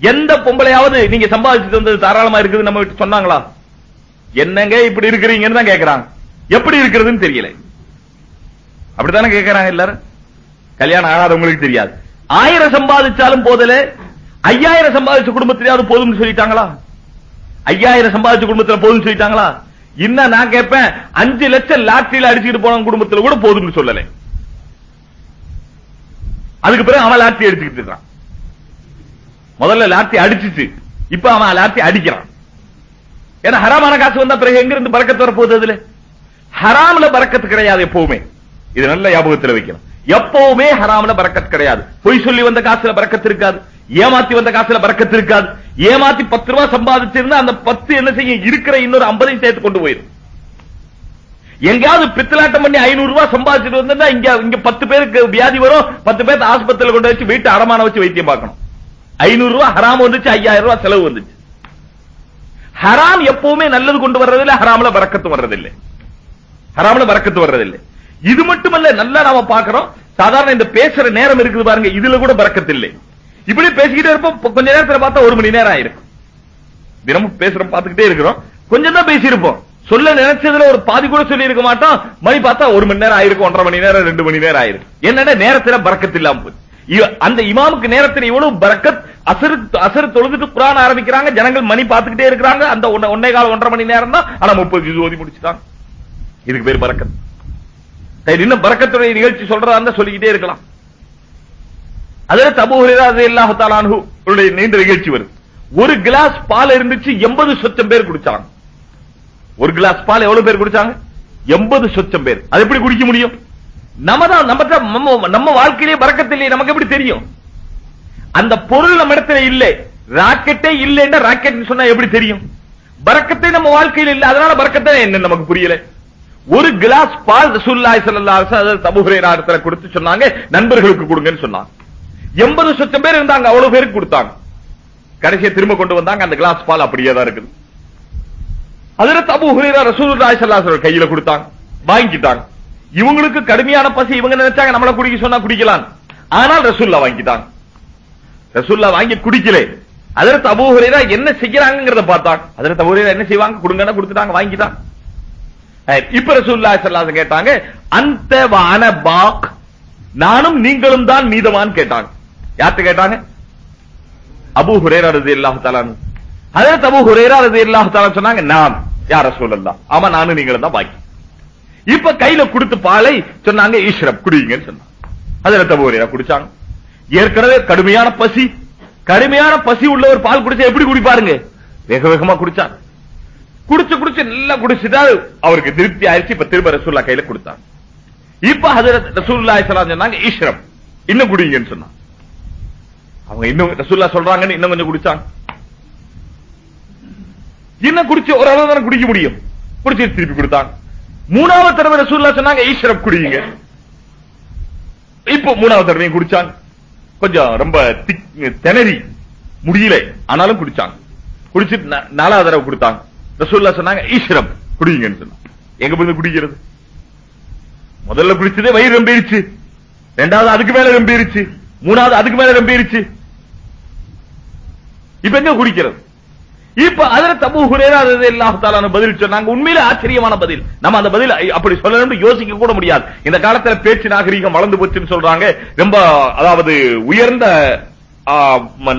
எந்த பொம்பளையாவது நீங்க சம்பாதிச்சு தந்தது தாராளமா இருக்குது நம்ம கிட்ட சொன்னாங்களா? என்னங்க இப்படி இருக்கிறீங்கன்னு தான் கேக்குறாங்க. எப்படி இருக்கிறதுன்னு தெரியல. அப்படித்தானே கேக்குறாங்க எல்லாரும்? கல்யாணம் ஆகாதவங்களுக்கு தெரியாது. ஆயிரம் சம்பாதிச்சாலும் போதல. ஐயாயிரம் சம்பாதிச்ச குடும்பத்திலேயாவது போதும்னு சொல்லிட்டாங்களா? ஐயாயிரம் சம்பாதிச்ச குடும்பத்துல போதும்னு சொல்லிட்டாங்களா? இன்னும் நான் கேட்பேன் அஞ்சு லட்சம் லாட்டரியில அடிச்சுட்டு போன குடும்பத்துல கூட போதும்னு சொல்லலை. அதுக்கு பிறகு அவன் லாத்தி எடுத்துக்கிட்டு இருக்கான் முதல்ல லாத்தி அடிச்சுச்சு. இப்ப அவன் லாத்தி அடிக்கிறான். ஏன்னா ஹராமான காசு வந்தா பிறகு எங்க இருந்து பறக்கத்து வர போகுது அதுல? ஹராம்ல பறக்கத்து கிடையாது எப்பவுமே. இது நல்ல ஞாபகத்தில் வைக்கணும். எப்பவுமே ஹராம்ல பறக்கத்து கிடையாது. பொய் சொல்லி வந்த காசுல பறக்கத்து இருக்காது. ஏமாத்தி வந்த காசுல பறக்கத்து இருக்காது. ஏமாத்தி பத்து ரூபாய் சம்பாதிச்சிருந்தா அந்த பத்து என்ன செய்யும்? இருக்கிற இன்னொரு ஐம்பதையும் சேர்த்து கொண்டு போயிடும். எங்கேயாவது பித்தலாட்டம் பண்ணி ஐநூறு ரூபாய் சம்பாதிச்சுட்டு வந்தா இங்க இங்க பத்து பேருக்கு வியாதி வரும் பத்து பேருக்கு ஆஸ்பத்திரியில கொண்டு வச்சு வீட்டு அடமான வச்சு வைத்தியம் பார்க்கணும். ஐநூறு ரூபாய் ஹராம் வந்துச்சு ஐயாயிரம் ரூபாய் செலவு வந்துச்சு. ஹராம் எப்பவுமே நல்லது கொண்டு வர்றதில்லை ஹராம்ல வரக்கத்து வர்றதில்லை. ஹராம்ல வரக்கத்து வர்றதில்லை. இது மட்டுமல்ல நல்லா நாம பாக்குறோம் சாதாரண இந்த பேசுற நேரம் இருக்குது பாருங்க இதுல கூட பறக்கத்து இல்லை. இப்படி பேசிக்கிட்டே இருப்போம் கொஞ்ச நேரத்துல பார்த்தா ஒரு மணி நேரம் ஆயிருக்கும் தினமும் பேசுறோம் பார்த்துக்கிட்டே இருக்கிறோம். கொஞ்சம் தான் பேசியிருப்போம். சொல்ல நினைச்சதுல ஒரு பாதி கூட சொல்லி இருக்க மாட்டோம் மணி பார்த்தா ஒரு மணி நேரம் ஆயிருக்கும் ஒன்றரை மணி நேரம் ரெண்டு மணி நேரம் ஆயிருக்கும் என்னன்னா நேரத்துல பறக்கத்து இல்லாம போச்சு அந்த இமாமுக்கு நேரத்தில் இவ்வளவு பறக்கத் அசரு அசரு தொழுதுட்டு குரான் ஆரம்பிக்கிறாங்க ஜனங்கள் மணி பார்த்துக்கிட்டே இருக்கிறாங்க. அந்த ஒன்னே கால ஒன்றரை மணி நேரம் தான் ஆனா முப்பது ஜூஸ் ஓதி முடிச்சுட்டாங்க. இதுக்கு பேர் பறக்கத். இன்னும் பறக்கத்துடைய நிகழ்ச்சி சொல்றதா இருந்தா சொல்லிக்கிட்டே இருக்கலாம். அதுல தபு அது தாலானு நீண்ட நிகழ்ச்சி வருது. ஒரு கிளாஸ் பால் இருந்துச்சு எண்பது சொச்சம் பேர் குடிச்சாங்க. ஒரு கிளாஸ் பால் எவ்வளவு பேர் குடிச்சாங்க? எண்பது சொச்சம் பேர். அது எப்படி குடிக்க முடியும்? நம்ம தான் நம்ம நம்ம- வாழ்க்கையிலே பறக்கத்தில்லையே நமக்கு எப்படி தெரியும்? அந்த பொருள் நம்ம இடத்துல இல்ல. ராக்கெட்டே இல்லைன்னா ராக்கெட் சொன்னா எப்படி தெரியும்? பறக்கத்தை நம்ம வாழ்க்கையில் இல்ல. அதனால பறக்கத்தை என்ன நமக்கு புரியல. ஒரு கிளாஸ் பால் ரசூலுல்லாஹி ஸல்லல்லாஹு அலைஹி வஸல்லம் இடத்துல கொடுத்து சொன்னாங்க. நண்பர்களுக்கு கொடுங்கன்னு சொன்னாங்க. எண்பது சொச்சம் பேர் இருந்தாங்க. அவ்வளவு பேருக்கு கொடுத்தாங்க. கடைசியை திரும்ப கொண்டு வந்தாங்க. அந்த கிளாஸ் பால் அப்படியே தான் இருக்குது. அதுல தபு ஹுரைரா ரசூலுல்லாஹி ஸல்லல்லாஹு அலைஹி கையில கொடுத்தாங்க வாங்கிட்டாங்க இவங்களுக்கு கடுமையான பசி. இவங்க நினைச்சாங்க நம்மள குடிக்க சொன்னா குடிக்கலாம். ஆனால் ரசூல்லா வாங்கிட்டாங்க ரசூல்லா வாங்கி குடிக்கல. அதற்கு அபு ஹுரைரா என்ன செய்யறாங்கங்கறத பார்த்தாங்க அதற்கு அபு என்ன செய்வாங்க? கொடுங்கன்னா கொடுத்துட்டாங்க வாங்கிட்டாங்க இப்ப ரசூல்லா ஸல்லல்லாஹு கேட்டாங்க அந்த வான பாக். நானும் நீங்களும் தான் மீதவான் கேட்டாங்க. யார்கிட்ட கேட்டாங்க? அபூ ஹுரைரா ரலியல்லாஹு தஆலா அன்ஹு. ஹஜரத் அபூ ஹுரைரா ரலியல்லாஹு தஆலா சொன்னாங்க நான் யார ரசூலல்லாஹ். ஆமா நானும் நீங்களும் தான் பாக்கி. இப்ப கையில கொடுத்து பாலை சொன்னாங்க ஈஸ்வரப் குடிங்கன்னு சொன்னாங்க அதுல அபூ குடிச்சாங்க. ஏற்கனவே கடுமையான பசி கடுமையான பசி உள்ள ஒரு பால் குடிச்சா எப்படி குடிப்பாருங்க? வேக வேகமா குடிச்சாங்க. குடிச்சு குடிச்சு நல்லா குடிச்சுட்டா அவருக்கு திருப்தி ஆயிடுச்சு. இப்ப திரும்ப ரசூல்லா கையில கொடுத்தாங்க. இப்ப ஹசரத் ரசூல்லா சொன்னாங்க ஈஸ்வரம் இன்னும் குடிங்கன்னு சொன்னாங்க அவங்க இன்னும் ரசூல்லா சொல்றாங்கன்னு இன்னும் கொஞ்சம் குடிச்சாங்க. இன்னும் குடிச்சு ஒரு அளவு தானே குடிக்க முடியும். குடிச்சு திருப்பி கொடுத்தாங்க மூணாவது தடவை ரசூல்லா சொன்னாங்க ஈஸ்வரப் குடிங்க. இப்போ மூணாவது தடவையும் குடிச்சாங்க கொஞ்சம் ரொம்ப திணறி முடியல. ஆனாலும் குடிச்சாங்க குடிச்சிட்டு நாலாவது தடவை கொடுத்தாங்க ரசூல்லா சொன்னாங்க ஈஸ்வரம் குடிங்கன்னு சொன்னாங்க எங்க போய் குடிக்கிறது? முதல்ல குடிச்சதே வயிறு ரொம்பிருச்சு. ரெண்டாவது அதுக்கு மேல ரொம்பிருச்சு. மூணாவது அதுக்கு மேல ரொம்பிருச்சு. இப்ப எங்க குடிக்கிறது? இப்ப அதுல தபு ஹுரேரா ரலியல்லாஹு தஆலா பதில் சொன்னாங்க உண்மையில ஆச்சரியமான பதில். நம்ம அந்த பதில் அப்படி சொல்லணும்னு யோசிக்க கூட முடியாது. இந்த காலத்துல பேச்சு நாகரீகம் வளர்ந்து போச்சுன்னு சொல்றாங்க. ரொம்ப அதாவது உயர்ந்த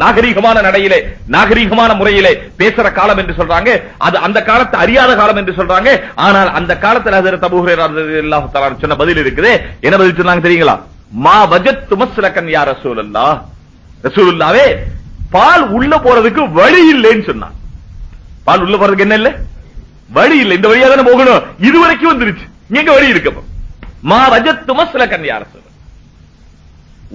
நாகரீகமான நடையிலே நாகரீகமான முறையிலே பேசுற காலம் என்று சொல்றாங்க. அது அந்த காலத்து அறியாத காலம் என்று சொல்றாங்க. ஆனால் அந்த காலத்தில் ஹஜரத் அபூ ஹுரைரா சொன்ன பதில் இருக்குது. என்ன பதில் சொன்னாங்க தெரியுங்களா? மா வஜத் துமஸ்லகன் யார் ரசூல் அல்லா ரசூலுல்லாவே பால் உள்ள போறதுக்கு வழி இல்லைன்னு சொன்னான் பால் உள்ள போறதுக்கு என்ன இல்ல? வழி இல்ல. இந்த வழியா தானே போகணும். இது வரைக்கும் வந்துருச்சு. எங்க வழி இருக்கு மா மா சில மஸ்ல அரசு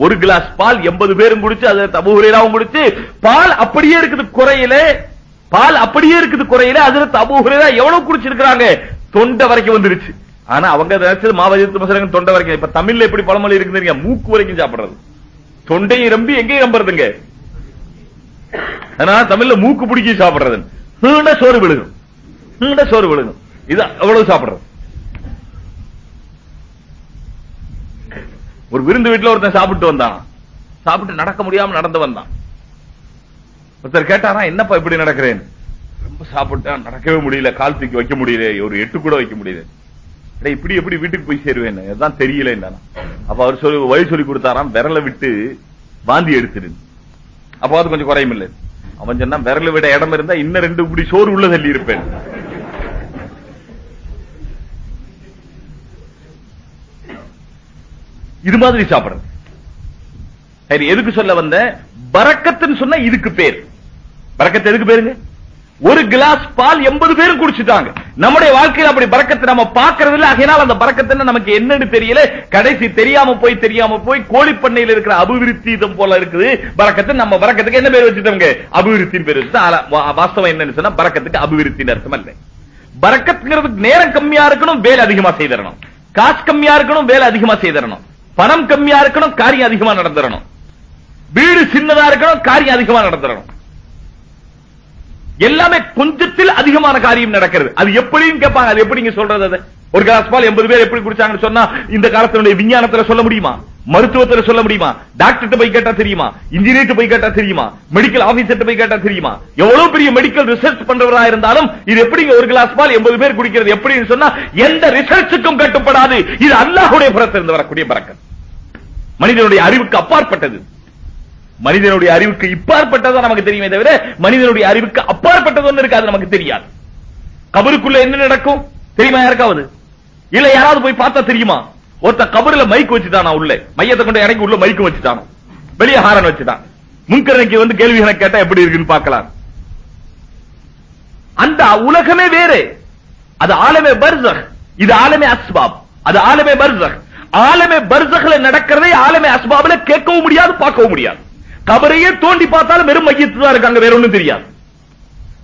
ஒரு கிளாஸ் பால் எண்பது பேரும் குடிச்சு அதை தபுஹுரேராவும் குடிச்சு பால் அப்படியே இருக்குது குறையில பால் அப்படியே இருக்குது குறையில அதுல தபுஹுரேரா எவ்வளவு குடிச்சிருக்கிறாங்க? தொண்டை வரைக்கும் வந்துருச்சு. ஆனா அவங்க நினைச்சது மாவஜத்து மசலங்க தொண்டை வரைக்கும். இப்ப தமிழ்ல எப்படி பழமொழி இருக்குது மூக்கு வரைக்கும் சாப்பிடுறது. தொண்டையும் ரம்பி எங்கேயும் ரம்புறதுங்க அதனால தமிழ்ல மூக்கு பிடிக்கி சாப்பிடுறது நீண்ட சோறு விழுகும். நீண்ட சோறு விழுகும். இது அவ்வளவு சாப்பிடுறது? ஒரு விருந்து வீட்டுல ஒருத்தன் சாப்பிட்டு வந்தான். சாப்பிட்டு நடக்க முடியாம நடந்து வந்தான். ஒருத்தர் கேட்டாரா என்னப்பா இப்படி நடக்கிறேன்? ரொம்ப சாப்பிட்டா நடக்கவே முடியல கால் தூக்கி வைக்க முடியல ஒரு எட்டு கூட வைக்க முடியல. இப்படி எப்படி வீட்டுக்கு போய் சேருவேன் அதுதான் தெரியல அப்ப அவர் சொல்லி வழி சொல்லி கொடுத்தாராம் விரல விட்டு வாந்தி எடுத்துரு அப்ப அது கொஞ்சம் குறையும் இல்லை அவன் சொன்னா விரல விட இடம் இருந்தா இன்னும் ரெண்டு இப்படி சோறு உள்ள தள்ளி இருப்பேன். இது மாதிரி சாப்பிடுறது சரி எதுக்கு சொல்ல வந்த? பறக்கத்துன்னு சொன்னா இதுக்கு பேர். பறக்கத்து எதுக்கு பேருங்க? ஒரு கிளாஸ் பால் எண்பது பேரும் குடிச்சிட்டாங்க. நம்முடைய வாழ்க்கையில அப்படி பறக்கத்தை நம்ம பாக்குறது இல்ல ஆகையினால் அந்த பறக்கத்தை நமக்கு என்னன்னு தெரியல. கடைசி தெரியாம போய் தெரியாம போய் கோழி பண்ணையில இருக்கிற அபிவிருத்தி போல இருக்குது. பறக்கத்தை நம்ம பறக்கத்துக்கு என்ன பேர் வச்சுட்டோங்க அபிவிருத்தின்னு பேர் வச்சு வாஸ்தவம் என்னன்னு சொன்னா பறக்கத்துக்கு அபிவிருத்தின்னு அர்த்தம் அல்ல. பறக்கத்துங்கிறதுக்கு நேரம் கம்மியா இருக்கணும் வேலை அதிகமா செய்திடணும். காசு கம்மியா இருக்கணும் வேலை அதிகமா செய்திடணும். பணம் கம்மியா இருக்கணும் காரியம் அதிகமா நடந்துடணும். வீடு சின்னதா இருக்கணும் காரியம் அதிகமா நடந்துடணும். எல்லாமே கொஞ்சத்தில் அதிகமான காரியம் நடக்கிறது. அது எப்படின்னு கேட்பாங்க. அது எப்படிங்க சொல்றது ஒரு கிளாஸ் பால் எண்பது பேர் எப்படி குடிச்சாங்கன்னு சொன்னா இந்த காலத்தினுடைய விஞ்ஞானத்துல சொல்ல முடியுமா? மருத்துவத்துல சொல்ல முடியுமா? டாக்டர்கிட்ட போய் கேட்டா தெரியுமா? இன்ஜினியர் போய் கேட்டா தெரியுமா? மெடிக்கல் ஆபீசர் போய் கேட்டா தெரியுமா? எவ்வளவு பெரிய மெடிக்கல் ரிசர்ச் பண்றவரா இருந்தாலும் இது எப்படிங்க ஒரு கிளாஸ் பால் எண்பது பேர் குடிக்கிறது எப்படின்னு சொன்னா எந்த ரிசர்ச்சுக்கும் கட்டுப்படாது. இது அல்லாஹுடைய புறத்திலிருந்து வரக்கூடிய பறக்கம் மனிதனுடைய அறிவுக்கு அப்பாற்பட்டது. மனிதனுடைய அறிவுக்கு இப்பாற்பட்டதா நமக்கு தெரியுமே தவிர மனிதனுடைய அறிவுக்கு அப்பாற்பட்டது ஒன்று இருக்காது நமக்கு தெரியாது. கபருக்குள்ள என்ன நடக்கும்? தெரியுமா யாருக்காவது? இல்ல யாராவது போய் பார்த்தா தெரியுமா? ஒருத்த கபருல மைக் வச்சுட்டானா உள்ள? மையத்தை கொண்டு இறங்கி உள்ள மைக்கு வச்சுட்டானோ? வெளியே ஹாரன் வச்சுட்டான். முன்கரணைக்கு வந்து கேள்விகளை கேட்டா எப்படி இருக்குன்னு பார்க்கலாம். அந்த உலகமே வேறு. அது ஆலமே பர்சக். இது ஆலமே அஸ்பாப். அது ஆலமே பர்சக். ஆலமே பர்சகல நடக்கிறதை ஆலமே அஸ்பாப்ல கேட்கவும் முடியாது பார்க்கவும் முடியாது. கபரையே தோண்டி பார்த்தாலும் வெறும் மையத்து தான் இருக்காங்க வேற ஒண்ணும் தெரியாது.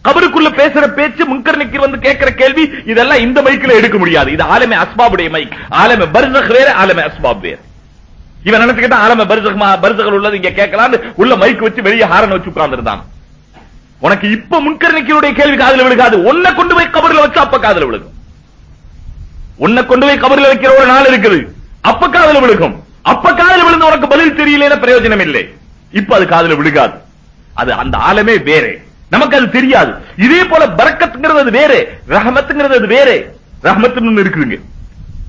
கபருக்குள்ள பேசுற பேச்சு முன்கரணிக்கு வந்து கேட்கிற கேள்வி இதெல்லாம் இந்த மைக்கில் எடுக்க முடியாது. இது ஆலமே அஸ்பாபுடைய மைக். ஆலமே பர்சக் வேற ஆலமே அஸ்பாப் வேற. இவன் நினைச்சுக்கிட்டா ஆலமே பர்சக் பர்சகல் உள்ளது இங்க கேட்கலாம் உள்ள மைக் வச்சு வெளியே ஹாரன் வச்சு உட்கார்ந்துருந்தான். உனக்கு இப்ப முன்கரணிக்கருடைய கேள்வி காதல விழுகாது. உன்னை கொண்டு போய் கபரில் வச்சு அப்ப காதல விழுகும். உன்னை கொண்டு போய் கபரில் வைக்கிற ஒரு நாள் இருக்குது. அப்ப காதல விழுகும். அப்ப காதல விழுந்து உனக்கு பதில் தெரியல பிரயோஜனம் இல்லை. இப்ப அது காதுல விழுகாது. அது அந்த ஆலமே வேறே. நமக்கு அது தெரியாது. இதே போல பரக்கத்துங்கிறது அது வேற. ரஹமத்துங்கிறது அது வேற. ரஹமத்துன்னு இருக்குதுங்க.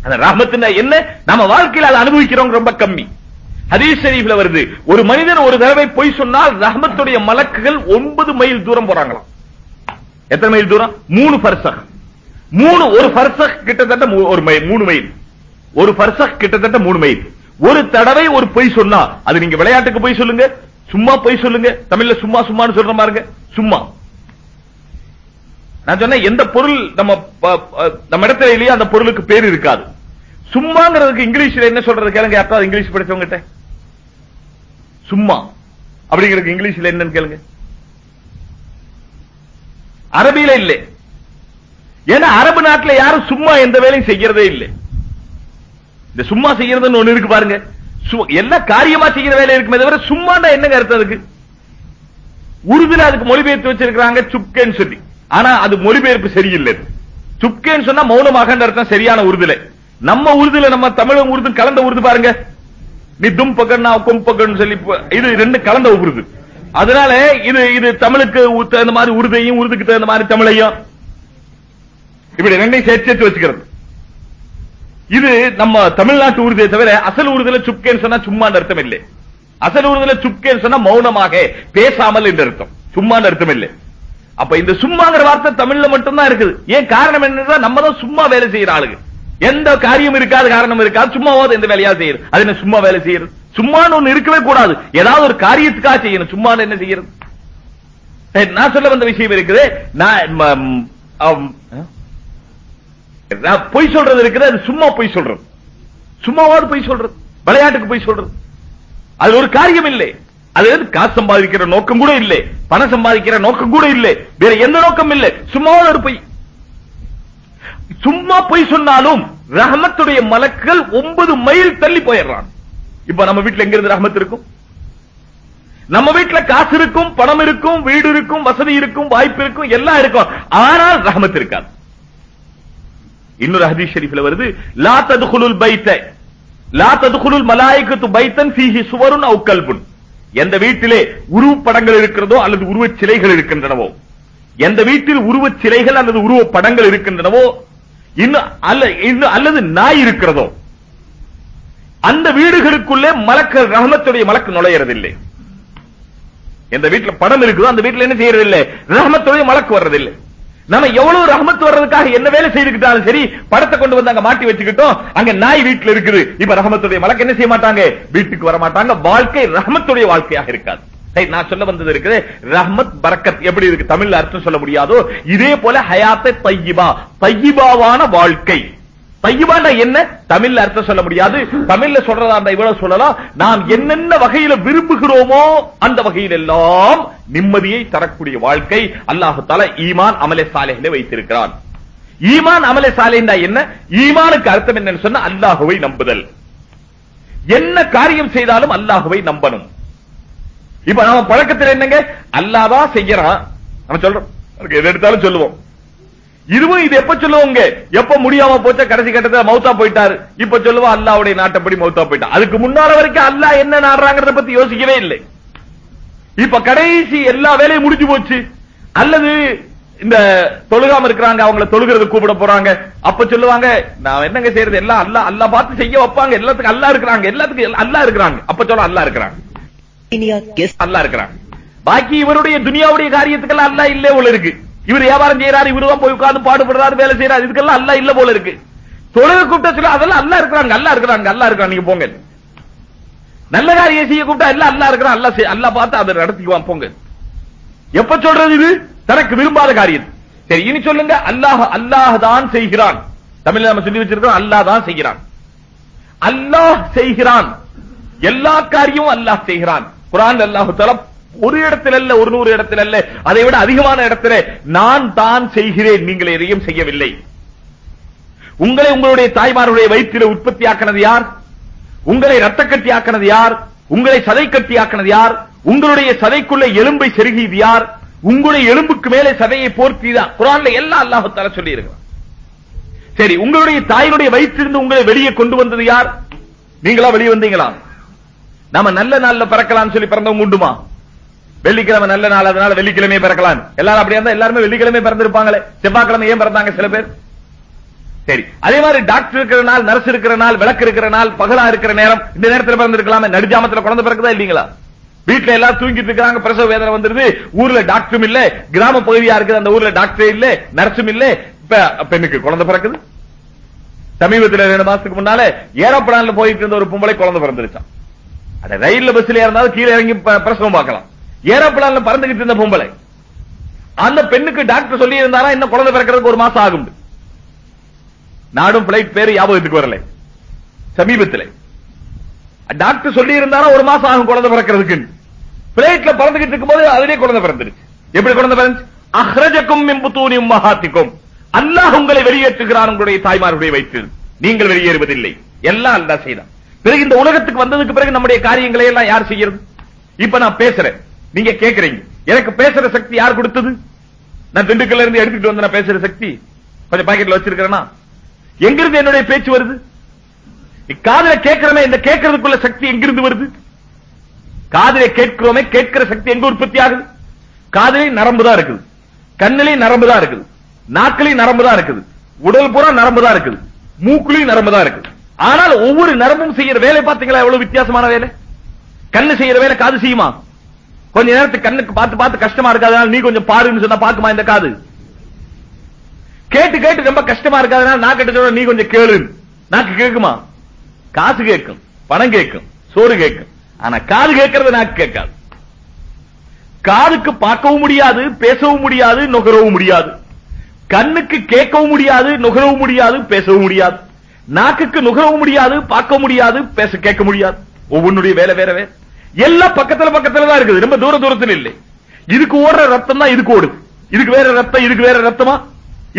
அந்த ரஹமத்துனா என்ன? நம்ம வாழ்க்கையில அதை அனுபவிக்கிறோம் ரொம்ப கம்மி. ஹதீஸ் ஷரீஃப்ல வருது. ஒரு மனிதன் ஒரு தடவை பொய் சொன்னால் ரஹமத்துடைய மலக்குகள் ஒன்பது மைல் தூரம் போறாங்களாம். எத்தனை மைல் தூரம்? மூணு பர்சக் மூணு ஒரு பர்சக் கிட்டத்தட்ட மூ- ஒரு மைல் மூணு மைல். ஒரு பர்சக் கிட்டத்தட்ட மூணு மைல். ஒரு தடவை ஒரு பொய் சொன்னா அது நீங்க விளையாட்டுக்கு பொய் சொல்லுங்க சும்மா பொய் சொல்லுங்க தமிழ்ல சும்மா சும்மான்னு சொல்ற பாருங்க சும்மா. நான் சொன்னேன் எந்த பொருள் நம்ம நம்ம இடத்துல இல்லையா அந்த பொருளுக்கு பேர் இருக்காது. சும்மாங்கிறதுக்கு இங்கிலீஷ்ல என்ன சொல்றது கேளுங்க யாராவது இங்கிலீஷ் படிச்சவங்ககிட்ட? சும்மா. அப்படிங்கிறதுக்கு இங்கிலீஷ்ல என்னன்னு கேளுங்க. அரபியில இல்லை. ஏன்னா அரபு நாட்டுல யாரும் சும்மா எந்த வேலையும் செய்யறதே இல்லை. இந்த சும்மா செய்யறதுன்னு ஒண்ணு இருக்கு பாருங்க. சு- எல்லாம் காரியமா செய்யற வேலை இருக்குமே தவிர சும்மாண்டா என்னங்க அர்த்தம் அதுக்கு? உருதுல அதுக்கு மொழிபெயர்த்து வச்சிருக்காங்க சுப்கேன்னு சொல்லி. ஆனா அது மொழிபெயர்ப்பு சரியில்லை. சுப்கேன்னு சொன்னா மௌனமாக அர்த்தம் சரியான உருதுல. நம்ம உருதுல நம்ம தமிழும் உருது கலந்த உருது பாருங்க. நீ தும் பக்கன்னா நான் சொல்லி இது ரெண்டு கலந்த உருது. அதனால இது இது தமிழுக்கு தகுந்த மாதிரி உருதையும் உருதுக்கு தகுந்த மாதிரி தமிழையும் இப்படி ரெண்டையும் சேர்த்து சேர்த்து வச்சுக்கிறது. இது நம்ம தமிழ்நாட்டு உறுதியை தவிர அசல் உருதுல சுப்கேன்னு சொன்னா சும்மா அர்த்தம் இல்லை அசல் உருதுல சுப்கேன்னு சொன்னா மௌனமாக பேசாமல் என்று அர்த்தம். சும்மா அர்த்தம் இல்லை அப்ப இந்த சும்மாங்கிற வார்த்தை தமிழ்ல மட்டும்தான் இருக்குது. ஏன் காரணம் என்னன்னா நம்ம தான் சும்மா வேலை செய்யற ஆளுங்க. எந்த காரியம் இருக்காது காரணம் இருக்காது. சும்மாவாவது எந்த வேலையா செய்யறது. அது என்ன சும்மா வேலை செய்யறது? சும்மான்னு ஒண்ணு இருக்கவே கூடாது. ஏதாவது ஒரு காரியத்துக்காக செய்யணும். சும்மான்னு என்ன செய்யறது? நான் சொல்ல வந்த விஷயம் இருக்குது. நான் பொய் சொல்றது இருக்குது அது சும்மா பொய் சொல்றது. சும்மாவோடு பொய் சொல்றது. விளையாட்டுக்கு பொய் சொல்றது. அது ஒரு காரியம் இல்லை. அது வந்து காசு சம்பாதிக்கிற நோக்கம் கூட இல்லை. பணம் சம்பாதிக்கிற நோக்கம் கூட இல்லை. வேற எந்த நோக்கம் இல்லை. சும்மாவாவது ஒரு பொய். சும்மா பொய் சொன்னாலும் ரஹமத்துடைய மலக்குகள் ஒன்பது மைல் தள்ளி போயிடுறான். இப்ப நம்ம வீட்டுல எங்க இருந்து ரஹமத் இருக்கும்? நம்ம வீட்டுல காசு இருக்கும் பணம் இருக்கும் வீடு இருக்கும் வசதி இருக்கும் வாய்ப்பு இருக்கும் எல்லாம் இருக்கும். ஆனால் ரஹமத் இருக்காது. இன்னொரு ஹதீஸ் ஷரீஃப்ல வருது லா ததுகுலுல் பைத்த. லா ததுகுலுல் மலாயிகத்து பைத்தன் ஃபீஹி சுவருன் அவு கல்புன். எந்த வீட்டிலே உருவப்படங்கள் இருக்கிறதோ அல்லது உருவச் சிலைகள் இருக்கின்றனவோ எந்த வீட்டில் உருவச் சிலைகள் அல்லது உருவ படங்கள் இருக்கின்றனவோ இன்னும் அல்ல அல்லது நாய் இருக்கிறதோ அந்த வீடுகளுக்குள்ளே மலக்கு ரஹமத்துடைய மலக்கு நுழையறதில்லை. எந்த வீட்டுல படம் இருக்குதோ அந்த வீட்டுல என்ன செய்யறதில்லை? ரஹமத்துடைய மலக்கு வர்றதில்லை. நம்ம எவ்வளவு ரஹமத் வர்றதுக்காக என்ன வேலை செய்துக்கிட்டாலும் சரி படத்தை கொண்டு வந்து அங்க மாட்டி வச்சுக்கிட்டோம். அங்க நாய் வீட்டுல இருக்குது. இப்ப ரஹமத்துடைய மலக்கு என்ன செய்ய மாட்டாங்க? வீட்டுக்கு வர மாட்டாங்க. வாழ்க்கை ரஹமத்துடைய வாழ்க்கையாக இருக்காது. சரி, நான் சொல்ல வந்தது இருக்குது ரஹமத் பரக்கத் எப்படி இருக்கு? தமிழ்ல அர்த்தம் சொல்ல முடியாதோ? இதே போல ஹயாத்தை தையிபா. தையிபாவான வாழ்க்கை. தையிபாண்டா என்ன? தமிழ்ல அர்த்தம் சொல்ல முடியாது. தமிழ்ல சொல்றதா இருந்தா இவ்வளவு சொல்லலாம். நாம் என்னென்ன வகையில விரும்புகிறோமோ அந்த வகையில் எல்லாம் நிம்மதியை தரக்கூடிய வாழ்க்கை அல்லாஹு தால ஈமான் அமலே சாலைகளை வைத்திருக்கிறான். ஈமான் அமலே சாலைண்டா என்ன? ஈமானுக்கு அர்த்தம் என்னன்னு சொன்னா அல்லாஹுவை நம்புதல். என்ன காரியம் செய்தாலும் அல்லாஹுவை நம்பணும். இப்ப நம்ம பழக்கத்தில் என்னங்க? அல்லாதான் செய்யறான். நம்ம சொல்றோம். எது எடுத்தாலும் சொல்லுவோம். இதுவும் இது எப்ப சொல்லுவோங்க எப்ப முடியாம போச்சா கடைசி கட்டத்துல மௌத்தா போயிட்டாரு. இப்ப சொல்லுவோம் அல்லாவுடைய நாட்டப்படி மௌத்தா போயிட்டா. அதுக்கு முன்னால வரைக்கும் அல்லாஹ் என்ன நாடுறாங்கறத பத்தி யோசிக்கவே இல்லை. இப்ப கடைசி எல்லா வேலையும் முடிஞ்சு போச்சு. அல்லது இந்த தொழுகாம இருக்கிறாங்க அவங்கள தொழுகிறது கூப்பிட போறாங்க. அப்ப சொல்லுவாங்க நான் என்னங்க செய்யறது எல்லாம் அல்லா அல்லா பார்த்து செய்ய வைப்பாங்க. எல்லாத்துக்கும் அல்லா இருக்கிறாங்க. எல்லாத்துக்கும் அல்லா இருக்கிறாங்க. அப்ப சொல்ல அல்லா இருக்கிறாங்க. அல்லா இருக்கிறாங்க. பாக்கி இவருடைய துனியாவுடைய காரியத்துக்கெல்லாம் அல்லா இல்லே போல இருக்கு. இவர் வியாபாரம் செய்யறாரு இவரு தான் போய் உட்கார்ந்து பாடுபடுறாரு வேலை செய்யறாரு. இதுக்கெல்லாம் அல்ல இல்ல போல இருக்கு. தொழில் கூப்பிட்ட சொல்ல அதெல்லாம் அல்ல இருக்கிறாங்க அல்ல இருக்கிறாங்க அல்ல இருக்கிறாங்க. நீங்க போங்க. நல்ல காரியம் செய்ய கூப்பிட்டா எல்லாம் அல்லா இருக்கிறான். அல்ல அல்ல பார்த்து அதை நடத்திக்குவான். போங்க. எப்ப சொல்றது இது? தனக்கு விரும்பாத காரியம். சரி இனி சொல்லுங்க. அல்லாஹ் அல்லாஹ் தான் செய்கிறான். தமிழ்ல நம்ம சொல்லி வச்சிருக்கோம் அல்லாஹ் தான் செய்கிறான். அல்லாஹ் செய்கிறான். எல்லா காரியமும் அல்லாஹ் செய்கிறான். குரான் அல்லாஹு தஆலா ஒரு இடத்துல அல்ல ஒரு நூறு இடத்துல அல்ல அதை விட அதிகமான இடத்துல நான் தான் செய்கிறேன். நீங்கள் எதையும் செய்யவில்லை. உங்களை உங்களுடைய தாய்மாருடைய வயிற்றில உற்பத்தி ஆக்கினது யார்? உங்களை ரத்த கட்டி ஆக்கினது யார்? உங்களை சதை கட்டி ஆக்கினது யார்? உங்களுடைய சதைக்குள்ள எலும்பை செருகியது யார்? உங்களுடைய எலும்புக்கு மேலே சதையை போர்த்திதான் குரான்ல எல்லாம் அல்லாஹத்தால சொல்லி இருக்கிறான் சரி உங்களுடைய தாயினுடைய வயிற்றிலிருந்து உங்களை வெளியே கொண்டு வந்தது யார்? நீங்களா வெளியே வந்தீங்களா? நாம நல்ல நாள்ல பிறக்கலாம்னு சொல்லி பிறந்தவங்க உண்டுமா? வெள்ளிக்கிழமை நல்ல நாள் அதனால வெள்ளிக்கிழமை பிறக்கலாம். எல்லாரும் அப்படியா இருந்தா எல்லாருமே வெள்ளிக்கிழமை பிறந்திருப்பாங்களே. செவ்வாய்க்கிழமை ஏன் பிறந்தாங்க சில பேர்? சரி. அதே மாதிரி டாக்டர் இருக்கிற நாள் நர்ஸ் இருக்கிற நாள் விளக்கு இருக்கிற நாள் பகலா இருக்கிற நேரம் இந்த நேரத்துல பிறந்திருக்கலாமே. நடுஜாமத்துல குழந்தை பிறக்குதா இல்லீங்களா? வீட்டுல எல்லாரும் தூங்கிட்டு இருக்காங்க பிரசவ வேதனை வந்துருது. ஊர்ல டாக்டரும் இல்ல. கிராம பகுதியா இருக்குது அந்த ஊர்ல டாக்டரே இல்ல. நர்ஸும் இல்ல. இப்ப பெண்ணுக்கு குழந்தை பிறக்குது? சமீபத்துல ரெண்டு மாசத்துக்கு முன்னால ஏரோப்ளான்ல போயிட்டு இருந்த ஒரு பொம்பளை குழந்தை பிறந்துருச்சான் அந்த ரயில்ல பஸ்ல இருந்தாலும் கீழே இறங்கி பிரசவம் பார்க்கலாம். ஏரோப்ளான்ல பறந்துகிட்டு இருந்த பொம்பளை. அந்த பெண்ணுக்கு டாக்டர் சொல்லி இருந்தாரா இன்னும் குழந்தை பிறக்கிறதுக்கு ஒரு மாசம் ஆகும் நாடும் பிளைட் பேரு ஞாபகத்துக்கு வரல. சமீபத்தில். டாக்டர் சொல்லி இருந்தாரா ஒரு மாசம் ஆகும் குழந்தை பிறக்கிறதுக்கு பிளைட்ல பறந்துகிட்டு இருக்கும்போது அதிலே குழந்தை பிறந்துருச்சு. எப்படி குழந்தை பிறந்துச்சு? அஹ்ரஜக்கும் மிம்புத்தூனியும் மகாத்திக்கும் அல்லாஹ் உங்களை வெளியேற்றுகிறார் உங்களுடைய தாய்மாருடைய வயிற்றில். நீங்கள் வெளியேறுவதில்லை. எல்லாம் அல்லா செய்தான். பிறகு இந்த உலகத்துக்கு வந்ததுக்கு பிறகு நம்முடைய காரியங்களை எல்லாம் யார் செய்யறது இப்ப நான் பேசுறேன். நீங்க கேக்குறீங்க. எனக்கு பேசுற சக்தி யார் கொடுத்தது? நான் திண்டுக்கல்ல இருந்து எடுத்துட்டு வந்து நான் பேசுற சக்தி? கொஞ்சம் பாக்கெட்ல வச்சிருக்கிறேன்னா எங்கிருந்து என்னுடைய பேச்சு வருது? காதல கேட்கிறோமே இந்த கேட்கறதுக்குள்ள சக்தி எங்கிருந்து வருது? காதலை கேட்கிறோமே கேட்கிற சக்தி எங்க உற்பத்தி ஆகுது? காதலி நரம்பு தான் இருக்குது. கண்ணிலே நரம்பு தான் இருக்குது. நாக்கிலையும் நரம்பு தான் இருக்குது. உடல் பூரா நரம்பு தான் இருக்குது. மூக்குலையும் நரம்பு தான் இருக்குது. ஆனால் ஒவ்வொரு நரம்பும் செய்யற வேலை பாத்தீங்களா எவ்வளவு வித்தியாசமான வேலை? கண்ணு செய்யற வேலை காது செய்யுமா? கொஞ்ச நேரத்துக்கு கண்ணுக்கு பார்த்து பார்த்து கஷ்டமா இருக்காதனால நீ கொஞ்சம் பாருன்னு சொன்னா பாக்குமா இந்த காது? கேட்டு கேட்டு ரொம்ப கஷ்டமா இருக்காதனால நான் கிட்ட சொல்ற நீ கொஞ்சம் கேளு நாக்கு கேக்குமா? காசு கேட்கும் பணம் கேட்கும் சோறு கேட்கும் ஆனா காது கேட்கறது நாக்கு கேட்காது. காதுக்கு பார்க்கவும் முடியாது பேசவும் முடியாது நுகரவும் முடியாது. கண்ணுக்கு கேட்கவும் முடியாது நுகரவும் முடியாது பேசவும் முடியாது. நாக்குக்கு நுகரவும் முடியாது பார்க்க முடியாது பேச கேட்க முடியாது. ஒவ்வொன்னுடைய வேலை வேற வேற. எல்லாம் பக்கத்துல பக்கத்துல தான் இருக்குது. ரொம்ப தூர தூரத்தில் இல்லை. இதுக்கு ஓடுற ரத்தம் தான் இதுக்கு ஓடுது. இதுக்கு வேற ரத்தம் இதுக்கு வேற ரத்தமா?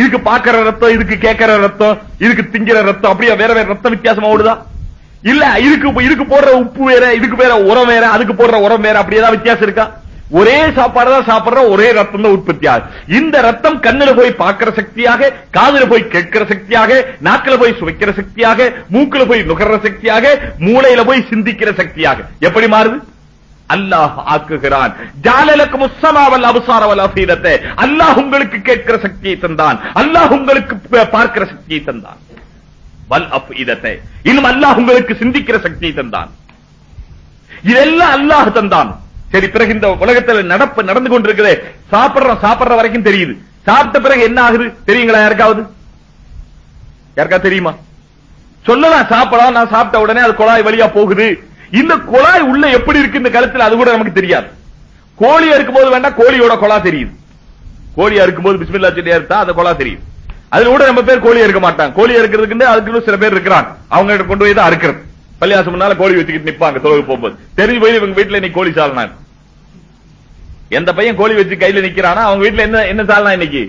இதுக்கு பாக்குற ரத்தம் இதுக்கு கேட்கிற ரத்தம் இதுக்கு திங்கிற ரத்தம் அப்படியே? வேற வேற ரத்தம் வித்தியாசமா ஓடுதா? இல்ல இதுக்கு இதுக்கு போடுற உப்பு வேற இதுக்கு வேற உரம் வேற அதுக்கு போடுற உரம் வேற அப்படியேதான் வித்தியாசம் இருக்கா? ஒரே சாப்பாடு தான் சாப்பிடுற ஒரே ரத்தம் தான் உற்பத்தி ஆகுது. இந்த ரத்தம் கண்ணுல போய் பார்க்கிற சக்தியாக காதுல போய் கேட்கிற சக்தியாக நாக்குல போய் சுவைக்கிற சக்தியாக மூக்குல போய் நுகர்ற சக்தியாக மூளையில போய் சிந்திக்கிற சக்தியாக. எப்படி மாறுது? அல்லாஹ் ஆக்குகிறான். ஜாலலக்கு முஸ்ஸமாவல் அவசாரவல் அஃபீதத்தை அல்லாஹ் உங்களுக்கு கேட்கிற சக்தியை தந்தான். அல்லாஹ் உங்களுக்கு பார்க்கிற சக்தியை தந்தான். வல் அஃபீதத்தை இன்னும் அல்லாஹ் உங்களுக்கு சிந்திக்கிற சக்தியை தந்தான். இதெல்லாம் அல்லாஹ் தந்தான். சரி பிறகு இந்த உலகத்துல நடப்பு நடந்து கொண்டிருக்குதே சாப்பிடுற சாப்பிடுற வரைக்கும் தெரியுது. சாப்பிட்ட பிறகு என்ன ஆகுது? தெரியுங்களா யாருக்காவது? யாருக்கா தெரியுமா? சொல்லலாம் சாப்பிடலாம் நான் சாப்பிட்ட உடனே அது குழாய் வழியா போகுது. இந்த குழாய் உள்ள எப்படி இருக்கு இந்த கழுத்துல அது கூட நமக்கு தெரியாது. கோழியா இருக்கும்போது வேண்டாம் கோழியோட குழா தெரியுது. கோழியா இருக்கும்போது பிஸ்மில்லா செடியா இருந்தா அந்த குழா தெரியும் அதுல கூட நம்ம பேர் கோழியா இருக்க மாட்டாங்க. கோழியா இருக்கிறதுக்கு அதுக்கு சில பேர் இருக்கிறாங்க. அவங்க கிட்ட கொண்டு போய் தான் அறுக்கிறது. பள்ளியாசம் முன்னால கோழி வச்சுக்கிட்டு நிப்பாங்க தொழுகு போகும்போது. தெரிஞ்சு போய் இவங்க வீட்டுல இன்னைக்கு கோழி சாலனா எந்த பையன் கோழி வச்சு கையில நிக்கிறானா? அவங்க வீட்டுல என்ன என்ன சாலனா இன்னைக்கு?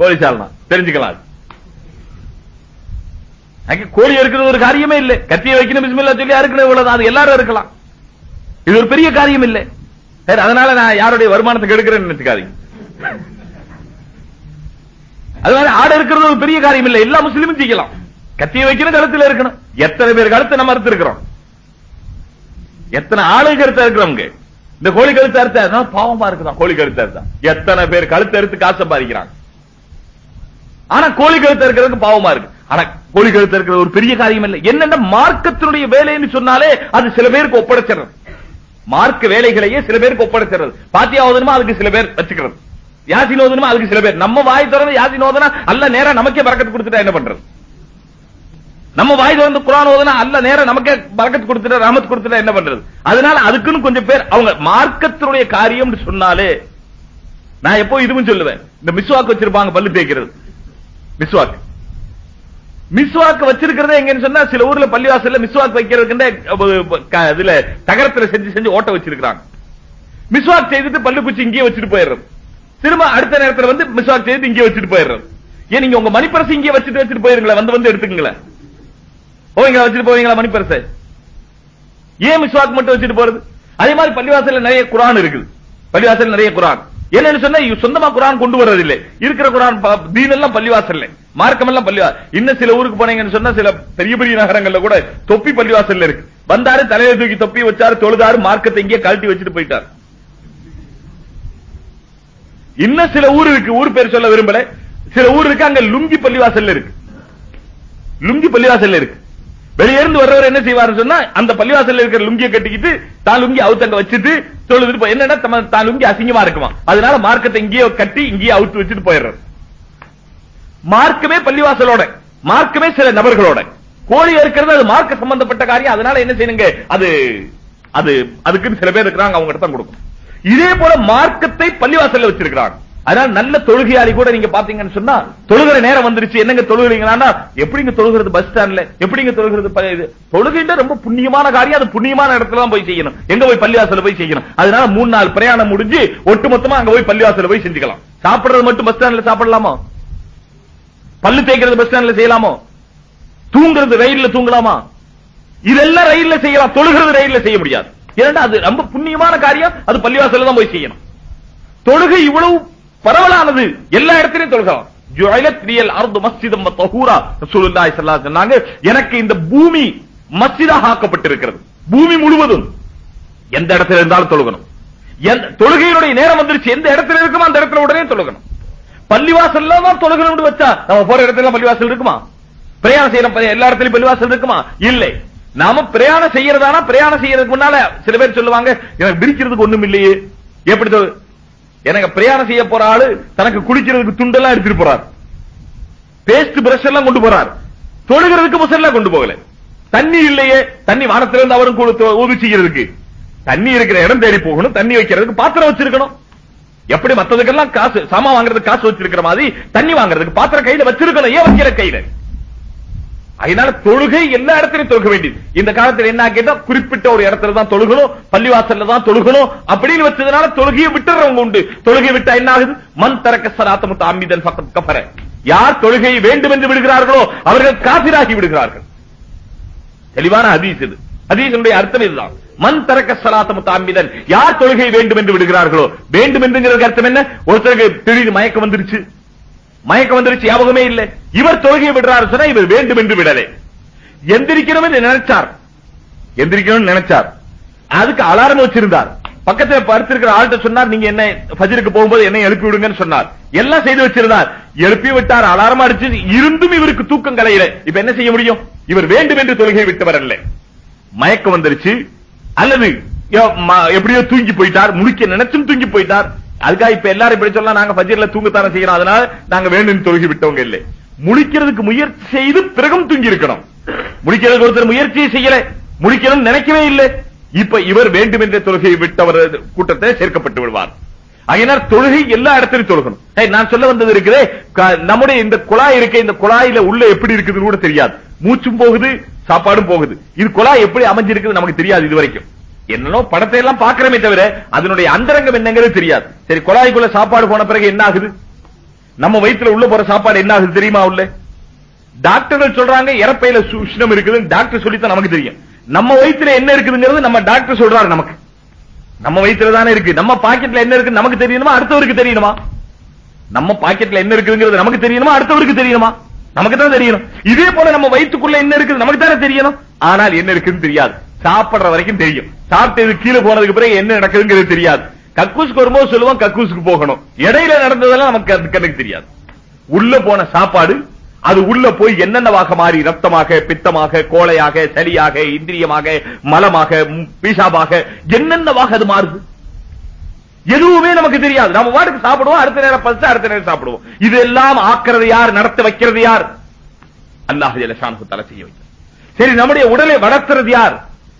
கோழி சாலனா. தெரிஞ்சுக்கலாம் கோழி இருக்கிறது ஒரு காரியமே இல்ல. கத்தியை வைக்கணும் பிஸ்மில்லா சொல்லி அறுக்கணும் இவ்வளவுதான். அது எல்லாரும் இருக்கலாம் இது ஒரு பெரிய காரியம் இல்ல. சரி அதனால நான் யாருடைய வருமானத்துக்கு எடுக்கிறேன்னு நினைச்சுக்காதீங்க. அதனால ஆடு இருக்கிறது ஒரு பெரிய காரியம் இல்ல. எல்லா முஸ்லீமும் செய்யலாம் கத்தியை வைக்கணும் கழுத்துல இருக்கணும் எத்தனை பேர் கழுத்தை நம்ம அறுத்து இருக்கிறோம் எத்தனை ஆளு கருத்து இருக்கிறவங்க இந்த கோழி கழுத்து அறுத்தா பாவமா இருக்குதான். கோழி கழுத்து அறுத்தா. எத்தனை பேர் கழுத்து அறுத்து காசு சம்பாதிக்கிறாங்க. ஆனா கோழி கழுத்து இருக்கிறதுக்கு பாவமா இருக்கு. ஆனா கோழி கழுத்து இருக்கிற ஒரு பெரிய காரியம் இல்லை. என்னென்ன மார்க்கத்தினுடைய வேலைன்னு சொன்னாலே அது சில பேருக்கு ஒப்படைச்சிடறது. மார்க்க வேலைகளையே சில பேருக்கு ஒப்படைச்சிடறது. பாத்தியா ஓதணுமா அதுக்கு சில பேர் வச்சுக்கிறது. யாசின் ஓதணுமா அதுக்கு சில பேர். நம்ம வாய் திறந்து யாசின் நோதனா அல்ல நேரா நமக்கே பறக்கத்து கொடுத்துட்டா என்ன பண்றது? நம்ம வாய் திறந்து குரான் ஓதுனா அல்ல நேரம் நமக்கே பறக்கத்து கொடுத்துட்டு ராமத் கொடுத்துட்டு என்ன பண்றது? அதனால அதுக்குன்னு கொஞ்சம் பேர் அவங்க மார்க்கத்தினுடைய காரியம் சொன்னாலே நான் எப்போ இதுவும் சொல்லுவேன். இந்த மிஸ்வாக்கு வச்சிருப்பாங்க பல்லு தேய்க்கிறது. மிஸ்வாக்கு மிஸ்வாக்கு வச்சிருக்கிறதே எங்கன்னு சொன்னா சில ஊர்ல பள்ளிவாசல்ல மிஸ்வாக் வைக்கிறதுக்கு இதுல தகரத்துல செஞ்சு செஞ்சு ஓட்ட வச்சிருக்காங்க மிஸ்வாக் செய்துட்டு பல்லு குச்சி இங்கேயே வச்சுட்டு போயிடுறது. திரும்ப அடுத்த நேரத்துல வந்து மிஸ்வாக் செய்து இங்கே வச்சுட்டு போயிடுறது. ஏன் நீங்க உங்க மணிப்பரசு இங்கே வச்சுட்டு வச்சுட்டு போயிருங்களேன் வந்து வந்து எடுத்துக்கங்களேன். போவீங்களா வச்சுட்டு போவீங்களா மணி பெருசை ஏன் மிஸ்வாக் மட்டும் வச்சுட்டு போறது? அதே மாதிரி பள்ளிவாசல்ல நிறைய குரான் இருக்குது. பள்ளிவாசல் நிறைய குரான். என்னன்னு சொன்னா சொந்தமா குரான் கொண்டு வர்றது இல்ல இருக்கிற குரான் தீன் எல்லாம் பள்ளிவாசல்ல. மார்க்கம் எல்லாம் பள்ளிவா இன்னும் சில ஊருக்கு போனீங்கன்னு சொன்னா சில பெரிய பெரிய நகரங்கள்ல கூட தொப்பி பள்ளிவாசல்ல இருக்கு. வந்தாரு தலையை தூக்கி தொப்பி வச்சாரு தொழுதாரு மார்க்கத்தை இங்கே கழட்டி வச்சுட்டு போயிட்டார். இன்னும் சில ஊர் இருக்கு. ஊர் பேர் சொல்ல விரும்பல. சில ஊர் இருக்கு அங்க லுங்கி பள்ளிவாசல்ல இருக்கு. லுங்கி பள்ளிவாசல்ல இருக்கு. வெளியிருந்து வர்றவர் என்ன செய்வாருன்னு சொன்னா அந்த பள்ளிவாசல்ல இருக்கிற லுங்கியை கட்டிக்கிட்டு தான் லுங்கி அவுத்தங்க வச்சுட்டு தொழுது போய் என்னன்னா தான் லுங்கி அசிங்கமா இருக்குமா? அதனால மார்க்கத்தை இங்கேயே கட்டி இங்கேயே அவுத்து வச்சுட்டு போயிடுறாரு. மார்க்கமே பள்ளிவாசலோட மார்க்கமே சில நபர்களோட. கோழி இருக்கிறது அது மார்க்க சம்பந்தப்பட்ட காரியம் அதனால என்ன செய்யணுங்க? அது அது அதுக்குன்னு சில பேர் இருக்கிறாங்க அவங்க தான் கொடுக்கும் இதே போல மார்க்கத்தை பள்ளிவாசல்ல வச்சிருக்கிறாங்க. அதனால நல்ல தொழுகையாளி கூட நீங்க பாத்தீங்கன்னு சொன்னா தொழுகிற நேரம் வந்துருச்சு. என்னங்க தொழுகிறீங்களா எப்படிங்க தொழுகிறது பஸ் ஸ்டாண்ட்ல எப்படிங்க தொழுகிறது தொழுகின்ற ரொம்ப புண்ணியமான காரியம். அது புண்ணியமான இடத்துல தான் போய் செய்யணும். எங்க போய் பள்ளிவாசல போய் செய்யணும்? அதனால மூணு நாள் பிரயாணம் முடிஞ்சு ஒட்டுமொத்தமா அங்க போய் பள்ளிவாசல போய் செஞ்சுக்கலாம். சாப்பிடுறது மட்டும் பஸ் ஸ்டாண்ட்ல சாப்பிடலாமா? பல்லு தேய்க்கிறது பஸ் ஸ்டாண்ட்ல செய்யலாமோ? தூங்குறது ரயில்ல தூங்கலாமா? இதெல்லாம் ரயில்ல செய்யலாம். தொழுகிறது ரயில்ல செய்ய முடியாது. ஏன்னா அது ரொம்ப புண்ணியமான காரியம். அது பள்ளிவாசல தான் போய் செய்யணும். தொழுகை இவ்வளவு பரவலானது எல்லா இடத்திலையும் தொழுகலாம். அர்து மஸ்ஜிதம் தஹூரா. ரசூலுல்லாஹி ஸல்லல்லாஹு அலைஹி எனக்கு இந்த பூமி மஸ்ஜிதாக ஆக்கப்பட்டிருக்கிறது. பூமி முழுவதும். எந்த இடத்துல இருந்தாலும் தொழுகணும். எந்த- தொழுகையினுடைய நேரம் வந்துருச்சு. எந்த இடத்துல இருக்குமோ அந்த இடத்துல உடனே தொழுகணும். பள்ளிவாசல்ல தான் தொழுகணும் வச்சா நம்ம போற இடத்துல பள்ளிவாசல் இருக்குமா? பிரயாணம் செய்யற எல்லா இடத்துலயும் பள்ளிவாசல் இருக்குமா? இல்லை. நாம பிரயாணம் செய்யறதானா? பிரயாணம் செய்யறதுக்கு முன்னால சில பேர் சொல்லுவாங்க எனக்கு பிரிக்கிறதுக்கு ஒண்ணும் இல்லையே எப்படி எனக்கு பிரயாணம் செய்ய போற ஆளு தனக்கு குளிக்கிறதுக்கு துண்டெல்லாம் எடுத்துட்டு போறார். பேஸ்ட் பிரஷ் எல்லாம் கொண்டு போறார். தொழுகிறதுக்கு முசல்லாம் கொண்டு போகல. தண்ணி இல்லையே தண்ணி வானத்திலிருந்து அவரும் கொடுத்து செய்யறதுக்கு. தண்ணி இருக்கிற இடம் தேடி போகணும் தண்ணி வைக்கிறதுக்கு பாத்திரம் வச்சிருக்கணும். எப்படி மத்ததுக்கெல்லாம் காசு சாமான் வாங்குறதுக்கு காசு வச்சிருக்கிற மாதிரி தண்ணி வாங்குறதுக்கு பாத்திரம் கையில வச்சிருக்கணும் ஏன் வைக்கிற கையில? அதனால தொழுகை எல்லா இடத்துலயும் தொழுக வேண்டியது. இந்த காலத்துல என்ன கேட்டா குறிப்பிட்ட ஒரு இடத்துல தான் தொழுகணும் பள்ளிவாசல்ல தான் தொழுகணும் அப்படின்னு வச்சதுனால தொழுகையை விட்டுறவங்க உண்டு. தொழுகை விட்டா என்ன ஆகுது? மண் தரக்க சராத்த முத்த அம்மிதன் பக்கம் யார் தொழுகையை வேண்டும் என்று விடுகிறார்களோ அவர்கள் காபிராகி விடுகிறார்கள். தெளிவான ஹதீஸ் இது. ஹதீஸுடைய அர்த்தம் இதுதான். மண் தரக்க சலாத்த முத்தாமிதன் யார் தொழுகை வேண்டும் என்று விடுகிறார்களோ வேண்டும் என்றுங்கிறதுக்கு அர்த்தம் என்ன? ஒருத்தருக்கு திடீர்னு மயக்கம் வந்துருச்சு. மயக்கம் வந்துருச்சு ஞாபகமே இல்ல. இவர் தொழுகையை விடுறாரு சொன்னா இவர் வேண்டும் என்று விடலை. எந்திரிக்கணும் என்று நினைச்சார். எந்திரிக்கணும்னு நினைச்சார். அதுக்கு அலாரம் வச்சிருந்தார். பக்கத்துல படுத்திருக்கிற ஆள்கிட்ட சொன்னார் நீங்க என்ன ஃபஜ்ருக்கு போகும்போது என்ன எழுப்பி விடுங்கன்னு சொன்னார். எல்லாம் செய்து வச்சிருந்தார். எழுப்பி விட்டார் அலாரம் அடிச்சு இருந்தும் இவருக்கு தூக்கம் கலையில. இப்ப என்ன செய்ய முடியும்? இவர் வேண்டும் என்று தொழுகை விட்டவர் அல்ல மயக்கம் வந்துருச்சு. அல்லது எப்படியோ தூங்கி போயிட்டார். முடிக்க நினைச்சும் தூங்கி போயிட்டார். அதுக்காக இப்ப எல்லாரும் இப்படி சொல்லலாம் நாங்க ஃபஜ்ர்ல தூங்கத்தானே செய்யறோம். அதனால நாங்க வேண்டும் தொழுகி விட்டவங்க இல்லை. முழிக்கிறதுக்கு முயற்சி செய்து பிறகும் தூங்கி இருக்கணும் முழிக்கிறதுக்கு ஒருத்தர் முயற்சியை செய்யல. முழிக்கணும் நினைக்கவே இல்லை. இப்ப இவர் வேண்டும் என்ற தொழுகையை விட்டவர் கூட்டத்தை சேர்க்கப்பட்டு விடுவார். அதனால் தொழுகை எல்லா இடத்திலும் தொழுகணும். நான் சொல்ல வந்தது இருக்குதே. க- நம்முடைய இந்த குழாய் இருக்க இந்த குழாயில உள்ள எப்படி இருக்குதுன்னு கூட தெரியாது. மூச்சும் போகுது சாப்பாடும் போகுது. இது குழாய் எப்படி அமைஞ்சிருக்குது நமக்கு தெரியாது இது வரைக்கும் என்னனோ படத்தை எல்லாம் பாக்குறமே தவிர அதனுடைய அந்தரங்கம் என்னங்கிறது தெரியாது. சரி குழாய்க்குள்ள சாப்பாடு போன பிறகு என்ன ஆகுது நம்ம வயித்துல உள்ள போற சாப்பாடு என்ன ஆகுது தெரியுமா உள்ள? டாக்டர்கள் சொல்றாங்க இறப்பையில உஷ்ணம் இருக்குதுன்னு டாக்டர் சொல்லித்தான் நமக்கு தெரியும். நம்ம வயித்துல என்ன இருக்குதுங்கிறது நம்ம டாக்டர் சொல்றாரு நமக்கு. நம்ம வயிற்றுல தானே இருக்கு. நம்ம பாக்கெட்ல என்ன இருக்கு நமக்கு தெரியணுமா அடுத்தவருக்கு தெரியணுமா நம்ம பாக்கெட்ல என்ன இருக்குங்கிறது நமக்கு தெரியணுமா அடுத்தவருக்கு தெரியணுமா நமக்கு தான் தெரியணும். இதே போல நம்ம வயிற்றுக்குள்ள என்ன இருக்குது நமக்கு தானே தெரியணும். ஆனால் என்ன இருக்குன்னு தெரியாது. சாப்பிடுற வரைக்கும் தெரியும். சாப்பிட்டு கீழே போனதுக்கு பிறகு என்ன நடக்குதுங்கிறது தெரியாது. கக்கூசுக்கு வரும்போது சொல்லுவோம் கக்கூசுக்கு போகணும். இடையில நடந்ததெல்லாம் நமக்கு அது கண்ணுக்கு தெரியாது. உள்ள போன சாப்பாடு அது உள்ள போய் என்னென்னவாக மாறி ரத்தமாக பித்தமாக கோளையாக சளியாக இந்திரியமாக மலமாக பீஷாபாக என்னென்னவாக அது மாறுது? எதுவுமே நமக்கு தெரியாது. நம்ம வாட்டுக்கு சாப்பிடுவோம் அடுத்த நேரம் பசிச்சு அடுத்த நேரம் சாப்பிடுவோம். இதெல்லாம் ஆக்கிறது யார் நடத்த வைக்கிறது யார்? அல்லாஹ் ஜலஷானு தலை செய்ய வைக்கிறது சரி நம்முடைய உடலை வளர்க்கிறது யார்?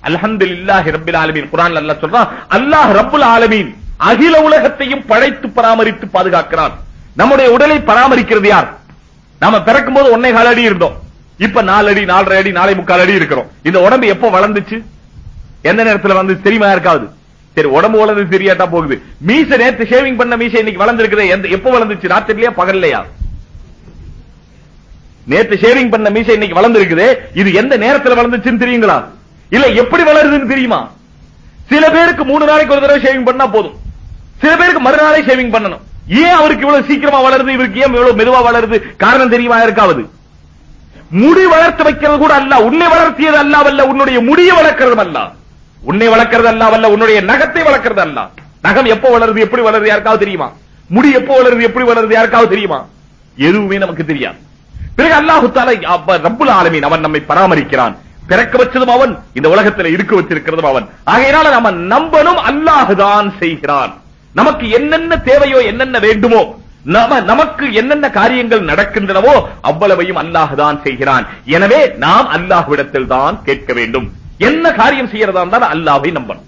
அலஹந்து இல்லாஹி ரபில் ஆலமீன். குரான் அல்லாஹ் சொல்றான் அல்லாஹ் ரபுல் ஆலமீன் அகில உலகத்தையும் படைத்து பராமரித்து பாதுகாக்கிறான். நம்முடைய உடலை பராமரிக்கிறது யார்? நாம பிறக்கும் போது ஒன்னே கால அடி இருந்தோம். இப்ப நாலு அடி நாலரை அடி நாளை முக்கால் அடி இருக்கிறோம். இந்த உடம்பு எப்ப வளர்ந்துச்சு? எந்த நேரத்துல வந்து தெரியுமா இருக்காது சரி உடம்பு வளர்ந்து தெரியாட்டா போகுது. மீச நேத்து ஷேவிங் பண்ண மீச இன்னைக்கு வளர்ந்துருக்குது. எந்த எப்போ வளர்ந்துச்சு? ராத்திரிலயா பகல்லையா? நேத்து ஷேவிங் பண்ண மீச இன்னைக்கு வளர்ந்துருக்குது. இது எந்த நேரத்துல வளர்ந்துச்சுன்னு தெரியுங்களா? இல்ல எப்படி வளருதுன்னு தெரியுமா? சில பேருக்கு மூணு நாளைக்கு ஒரு தடவை ஷேவிங் பண்ணா போதும். சில பேருக்கு மறுநாளே ஷேவிங் பண்ணணும். ஏன் அவருக்கு இவ்வளவு சீக்கிரமா வளருது? இவருக்கு ஏன் இவ்வளவு மெதுவா வளருது? காரணம் தெரியுமா இருக்காவது முடி வளர்த்து வைக்கிறது கூட அல்ல உன்னை வளர்த்தியது அல்லாவல்ல உன்னுடைய முடியை வளர்க்கறதும் அல்ல. உன்னை வளர்க்கறது அல்ல வல்ல உன்னுடைய நகத்தை வளர்க்கறது அல்ல. நகம் எப்போ வளருது எப்படி வளருது யாருக்காவது தெரியுமா? முடி எப்போ வளருது எப்படி வளருது யாருக்காவது தெரியுமா? எதுவுமே நமக்கு தெரியாது. பிறகு அல்லாஹு தாலா ரப்புல் ஆலமீன் அவன் நம்மை பராமரிக்கிறான். பிறக்க வச்சதும் அவன் இந்த உலகத்தில் இருக்க வச்சிருக்கிறதும் அவன். ஆகையினால நம்ம நம்பனும் அல்லாஹுதான் செய்கிறான். நமக்கு என்னென்ன தேவையோ என்னென்ன வேண்டுமோ நம நமக்கு என்னென்ன காரியங்கள் நடக்கின்றனவோ அவ்வளவையும் அல்லாஹ் தான் செய்கிறான். எனவே நாம் அல்லாஹ்விடத்தில் தான் கேட்க வேண்டும். என்ன காரியம் செய்யறதா இருந்தாலும் அல்லாஹை நம்பணும்.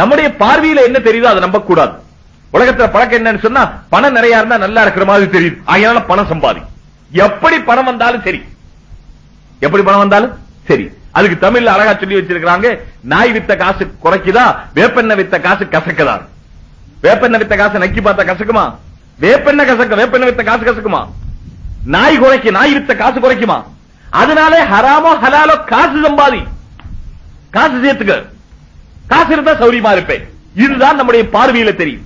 நம்முடைய பார்வையில என்ன தெரியுதோ அதை நம்பக்கூடாது. உலகத்துல பழக்கம் என்னன்னு சொன்னா பணம் நிறைய இருந்தா நல்லா இருக்கிற மாதிரி தெரியுது. அதனால பணம் சம்பாதி. எப்படி பணம் வந்தாலும் சரி. எப்படி பணம் வந்தாலும் சரி. அதுக்கு தமிழ்ல அழகா சொல்லி வச்சிருக்காங்க நாய் வித்த காசு குறைக்குதா? வேப்பெண்ணெய் வித்த காசு கசக்குதா? வேப்பெண்ணெய் வித்த காசு நக்கி பார்த்தா கசக்குமா? வேப்பெண்ணெய் கசக்க வேப்பெண்ணெய் வித்த காசு கசக்குமா? நாய் குறைக்கு நாய் வித்த காசு குறைக்குமா? அதனால ஹராமோ ஹலாலோ காசு சம்பாதி. காசு சேர்த்துக்க. காசு இருந்தா சௌரியமா இருப்பேன். இதுதான் நம்முடைய பார்வையில தெரியும்.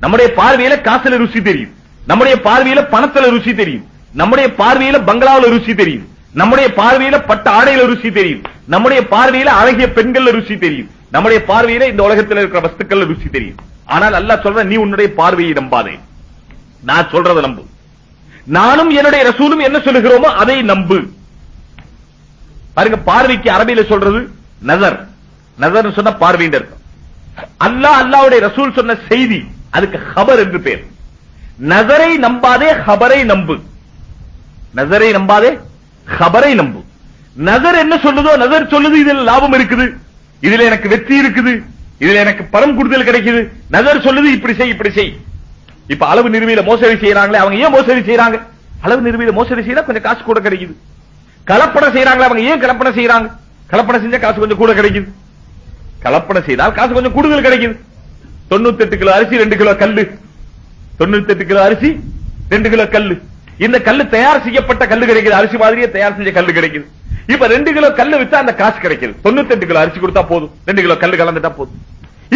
நம்முடைய பார்வையில காசுல ருசி தெரியும். நம்முடைய பார்வையில பணத்துல ருசி தெரியும். நம்முடைய பார்வையில பங்களாவில ருசி தெரியும். நம்முடைய பார்வையில பட்ட ஆடையில ருசி தெரியும். நம்முடைய பார்வையில அழகிய பெண்கள்ல ருசி தெரியும். நம்முடைய பார்வையில இந்த உலகத்தில் இருக்கிற வஸ்துக்கள்ல ருசி தெரியும். ஆனால் அல்லாஹ் சொல்ற நீ உன்னுடைய பார்வையை நம்பாதே. நான் சொல்றதை நம்பு. நானும் என்னுடைய ரசூலும் என்ன சொல்லுகிறோமோ அதை நம்பு. பாருங்க பார்வைக்கு அரபியில சொல்றது நதர். நதர் சொன்ன பார்வையின் அர்த்தம். அல்லாஹ் அல்லாஹ்வுடைய ரசூல் சொன்ன செய்தி அதுக்கு ஹபர் என்று பேர். நதரை நம்பாதே ஹபரை நம்பு. நதரை நம்பாதே ஹபரை நம்பு. நகர் என்ன சொல்லுதோ நகர் சொல்லுது இதுல லாபம் இருக்குது. இதுல எனக்கு வெற்றி இருக்குது. இதுல எனக்கு பணம் கூடுதல் கிடைக்குது. நகர் சொல்லுது இப்படி செய் இப்படி செய். இப்ப அளவு நிறுவியில மோசடி செய்யறாங்களே அவங்க ஏன் மோசடி செய்யறாங்க அளவு நிறுவியில மோசடி செய்யறா கொஞ்சம் காசு கூட கிடைக்குது. கலப்படை செய்யறாங்களே அவங்க ஏன் கலப்பனை செய்யறாங்க கலப்பனை செஞ்சா காசு கொஞ்சம் கூட கிடைக்குது. கலப்பனை செய்தால் காசு கொஞ்சம் கூடுதல் கிடைக்குது. தொண்ணூத்தி எட்டு கிலோ அரிசி ரெண்டு கிலோ கல்லு. தொண்ணூத்தி எட்டு கிலோ அரிசி ரெண்டு கிலோ கல்லு. இந்த கல்லு தயார் செய்யப்பட்ட கல்லு கிடைக்குது. அரிசி மாதிரியே தயார் செஞ்ச கல்லு கிடைக்குது. இப்ப ரெண்டு கிலோ கல்லு வித்தா அந்த காசு கிடைக்குது. தொண்ணூத்தி எட்டு கிலோ அரிசி கொடுத்தா போதும். ரெண்டு கிலோ கல்லு கலந்துட்டா போதும்.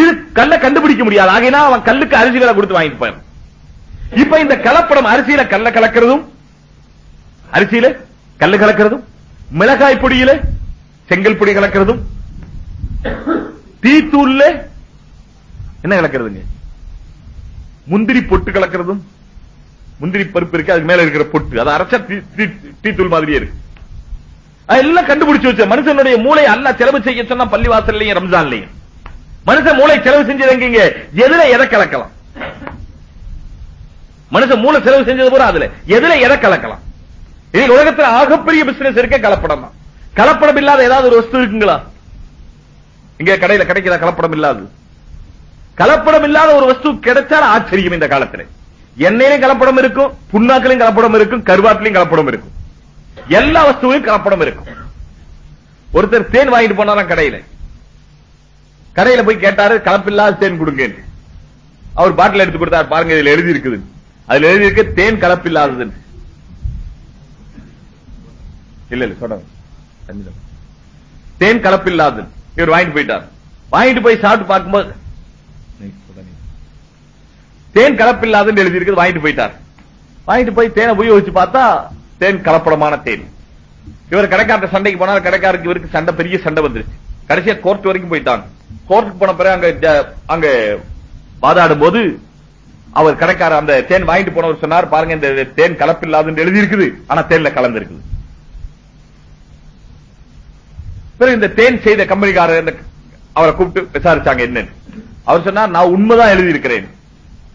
இது கல்ல கண்டுபிடிக்க முடியாது. ஆகையினா அவன் கல்லுக்கு அரிசி விலை கொடுத்து வாங்கிட்டு போயிடும் இப்ப இந்த கலப்படம் அரிசியில கல்ல கலக்கிறதும் அரிசியில கல்லு கலக்கிறதும் மிளகாய் பொடியில செங்கல் பொடி கலக்கிறதும் தீத்தூள்ல என்ன கலக்கிறதுங்க? முந்திரி பொட்டு கலக்கிறதும் முந்திரி பருப்பு இருக்கு அதுக்கு மேல இருக்கிற பொட்டு. அதை அரைச்சா டீ- தூள் மாதிரியே இருக்கு. எல்லாம் கண்டுபிடிச்சு வச்ச மனுஷனுடைய மூளை அல்ல செலவு செய்ய சொன்னா பள்ளிவாசல்லையும் ரம்ஜான்லையும். மனுஷன் மூளை செலவு செஞ்சது எங்கீங்க? எதுல எதை கலக்கலாம்? மனுஷன் மூளை செலவு செஞ்சது பூரா அதுல. எதுல எதை கலக்கலாம்? இது உலகத்துல ஆகப்பெரிய பிசினஸ் இருக்க கலப்படம் தான். கலப்படம் இல்லாத ஏதாவது ஒரு வஸ்து இருக்குங்களா? இங்க கடையில கிடைக்கிற கலப்படம் இல்லாது. கலப்படம் இல்லாத ஒரு வஸ்து கிடைச்சால் ஆச்சரியம் இந்த காலத்துல. எண்ணெயிலும் கலப்படம் இருக்கும் புண்ணாக்கிலும் கலப்படம் இருக்கும் கருவாட்டிலையும் கலப்படம் இருக்கும். எல்லா வஸ்துவிலும் கலப்படம் இருக்கும். ஒருத்தர் தேன் வாங்கிட்டு போனாரா கடையில. கடையில போய் கேட்டாரு கலப்பில்லாத தேன் கொடுங்க அவர் பாட்டில் எடுத்து கொடுத்தார் பாருங்க இதுல எழுதி இருக்குது அதுல எழுதி இருக்கு தேன் கலப்பில்லாதது இல்ல இல்ல சொல்றாங்க தேன் கலப்பில்லாதது இவர் வாங்கிட்டு போயிட்டார். வாங்கிட்டு போய் சாப்பிட்டு பார்க்கும்போது தேன் கலப்பில்லாதுன்னு எழுதி வாங்கிட்டு போயிட்டார். வாங்கிட்டு போய் தேனை உபயோகிச்சு பார்த்தா தேன் கலப்படமான தேன். இவர் கடைக்காரர் சண்டைக்கு போனார் கடைக்காரருக்கு இவருக்கு சண்டை பெரிய சண்டை வந்துருச்சு. கடைசியா கோர்ட் வரைக்கும் போயிட்டாங்க கோர்ட்டுக்கு போன பிறகு அங்க அங்க வாதாடும் போது அவர் கடைக்காரர் அந்த தேன் வாங்கிட்டு போனவர் சொன்னார் பாருங்க இந்த தேன் கலப்பில்லாதுன்னு எழுதி இருக்குது ஆனா தேன்ல கலந்து இருக்குது பிறகு இந்த தேன் செய்த கம்பெனிக்காரர் அவரை கூப்பிட்டு விசாரிச்சாங்க என்னன்னு. அவர் சொன்னார் நான் உண்மைதான் எழுதி இருக்கிறேன்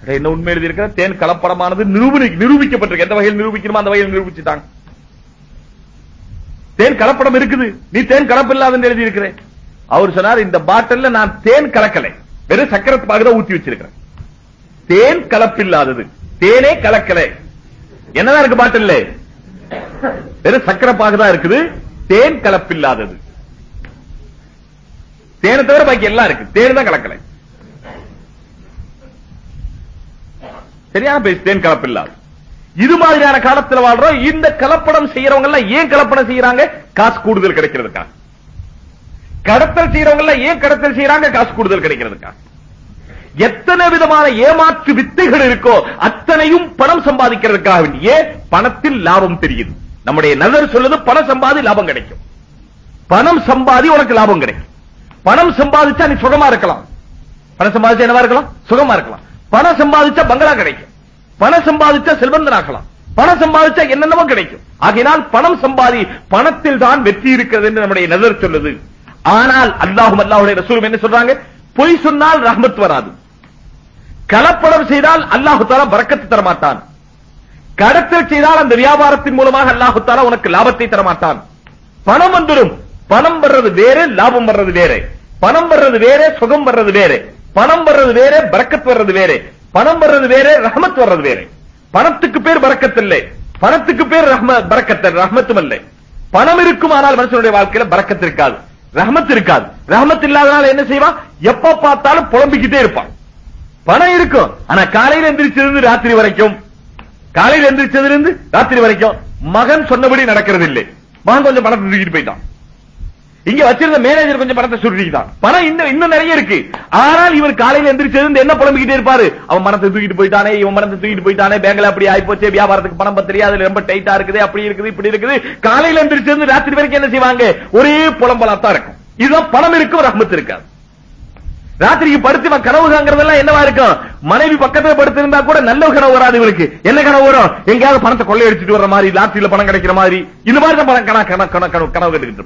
என்ன உண்மை எழுதி இருக்கிற தேன் கலப்படமானது நிரூபணி நிரூபிக்கப்பட்டிருக்கு. எந்த வகையில் நிரூபிக்கணுமோ அந்த வகையில் நிரூபிச்சுட்டாங்க. தேன் கலப்படம் இருக்குது. நீ தேன் கலப்பில்லாதுன்னு எழுதி எழுதியிருக்கிறேன். அவர் சொன்னார் இந்த பாட்டில் நான் தேன் கலக்கலை. வெறும் சக்கரத்து பாகுதான் ஊத்தி வச்சிருக்கிறேன். தேன் கலப்பில்லாதது. தேனே கலக்கலை. என்னதான் இருக்கு பாட்டில் வெறும் சக்கரை பாகுதான் இருக்குது. தேன் கலப்பில்லாதது. தேனை தவிர பாக்கி எல்லாம் இருக்கு. தேன் தான் கலக்கலை. சரியான பேச்சு தேன் கலப்பில்லாது இது மாதிரியான காலத்துல வாழ்றோம் இந்த கலப்படம் செய்யறவங்க எல்லாம் ஏன் கலப்படம் செய்யறாங்க? காசு கூடுதல் கிடைக்கிறதுக்கா? கடத்தல் செய்யறவங்க எல்லாம் ஏன் கடத்தல் செய்யறாங்க? காசு கூடுதல் கிடைக்கிறதுக்கா? எத்தனை விதமான ஏமாற்று வித்தைகள் இருக்கோ அத்தனையும் பணம் சம்பாதிக்கிறதுக்காக வேண்டிய ஏன்? பணத்தில் லாபம் தெரியுது. நம்முடைய நகர் சொல்லுது பணம் சம்பாதி லாபம் கிடைக்கும். பணம் சம்பாதி உனக்கு லாபம் கிடைக்கும். பணம் சம்பாதிச்சா நீ சுகமா இருக்கலாம். பணம் சம்பாதிச்சா என்னவா இருக்கலாம்? சுகமா இருக்கலாம். பணம் சம்பாதிச்சா பங்களா கிடைக்கும். பணம் சம்பாதிச்சா செல்வந்தனாகலாம். பணம் சம்பாதிச்சா என்னென்னமோ கிடைக்கும். ஆகையினால் பணம் சம்பாதி பணத்தில் தான் வெற்றி இருக்கிறது என்று நம்முடைய நதர் சொல்லுது. ஆனால் அல்லாஹும் அல்லாஹுடைய ரசூலும் என்ன சொல்றாங்க? பொய் சொன்னால் ரஹ்மத் வராது. கலப்படம் செய்தால் அல்லாஹு தாலா பறக்கத்து தரமாட்டான். கடத்தல் செய்தால் அந்த வியாபாரத்தின் மூலமாக அல்லாஹு தாலா உனக்கு லாபத்தை தரமாட்டான். பணம் வந்துடும் பணம் வர்றது வேறு லாபம் வர்றது வேறு. பணம் வர்றது வேற சுகம் வர்றது வேறு. பணம் வர்றது வேற பறக்கத் வர்றது வேற. பணம் வர்றது வேற ரஹமத் வர்றது வேற. பணத்துக்கு பேர் பறக்கத் இல்லை பணத்துக்கு பேர் ரஹ்ம பறக்கத் ரஹமத்தும் இல்லை பணம் இருக்கும் ஆனால் மனுஷனுடைய வாழ்க்கையில பறக்கத் இருக்காது. ரஹமத் இருக்காது. ரஹமத் இல்லாதனால என்ன செய்வான்? எப்ப பார்த்தாலும் புலம்பிக்கிட்டே இருப்பான். பணம் இருக்கும். ஆனா காலையில எந்திரிச்சது ராத்திரி வரைக்கும். காலையில எந்திரிச்சதுல இருந்து ராத்திரி வரைக்கும் மகன் சொன்னபடி நடக்கிறது இல்லை மகன் கொஞ்சம் பணத்தை தூக்கிட்டு போயிட்டான். இங்க வச்சிருந்த மேனேஜர் கொஞ்சம் பணத்தை சுருட்டிக்கிட்டான். பணம் இன்னும் இன்னும் நிறைய இருக்கு. ஆனால் இவர் காலையில எந்திரிச்சது என்ன புலம்பிக்கிட்டே இருப்பாரு? அவன் மனத்தை தூக்கிட்டு போயிட்டானே இவன் மனத்தை தூக்கிட்டு போயிட்டானே பேங்க்ல அப்படி ஆயிப்போச்சு வியாபாரத்துக்கு பணம் பத்திரியா அதுல ரொம்ப டைட்டா இருக்குது அப்படி இருக்குது இப்படி இருக்குது. காலையில எந்திரிச்சது ராத்திரி வரைக்கும் என்ன செய்வாங்க? ஒரே புலம்பலாத்தான் இருக்கும். இதுதான் பணம் இருக்கும் ரஹ்மத் இருக்காது. ராத்திரிக்கு படுத்து இவன் கனவு காங்கிறதெல்லாம் என்னவா இருக்கும்? மனைவி பக்கத்துல படுத்திருந்தா கூட நல்ல கனவு வராது இவளுக்கு. என்ன கனவு வரும்? எங்கேயாவது பணத்தை கொள்ளையடிச்சிட்டு வர மாதிரி லாட்டரியில பணம் கிடைக்கிற மாதிரி. இந்த மாதிரி தான் பணம் கண- கண- கனவு கனவு கண்டுகிட்டு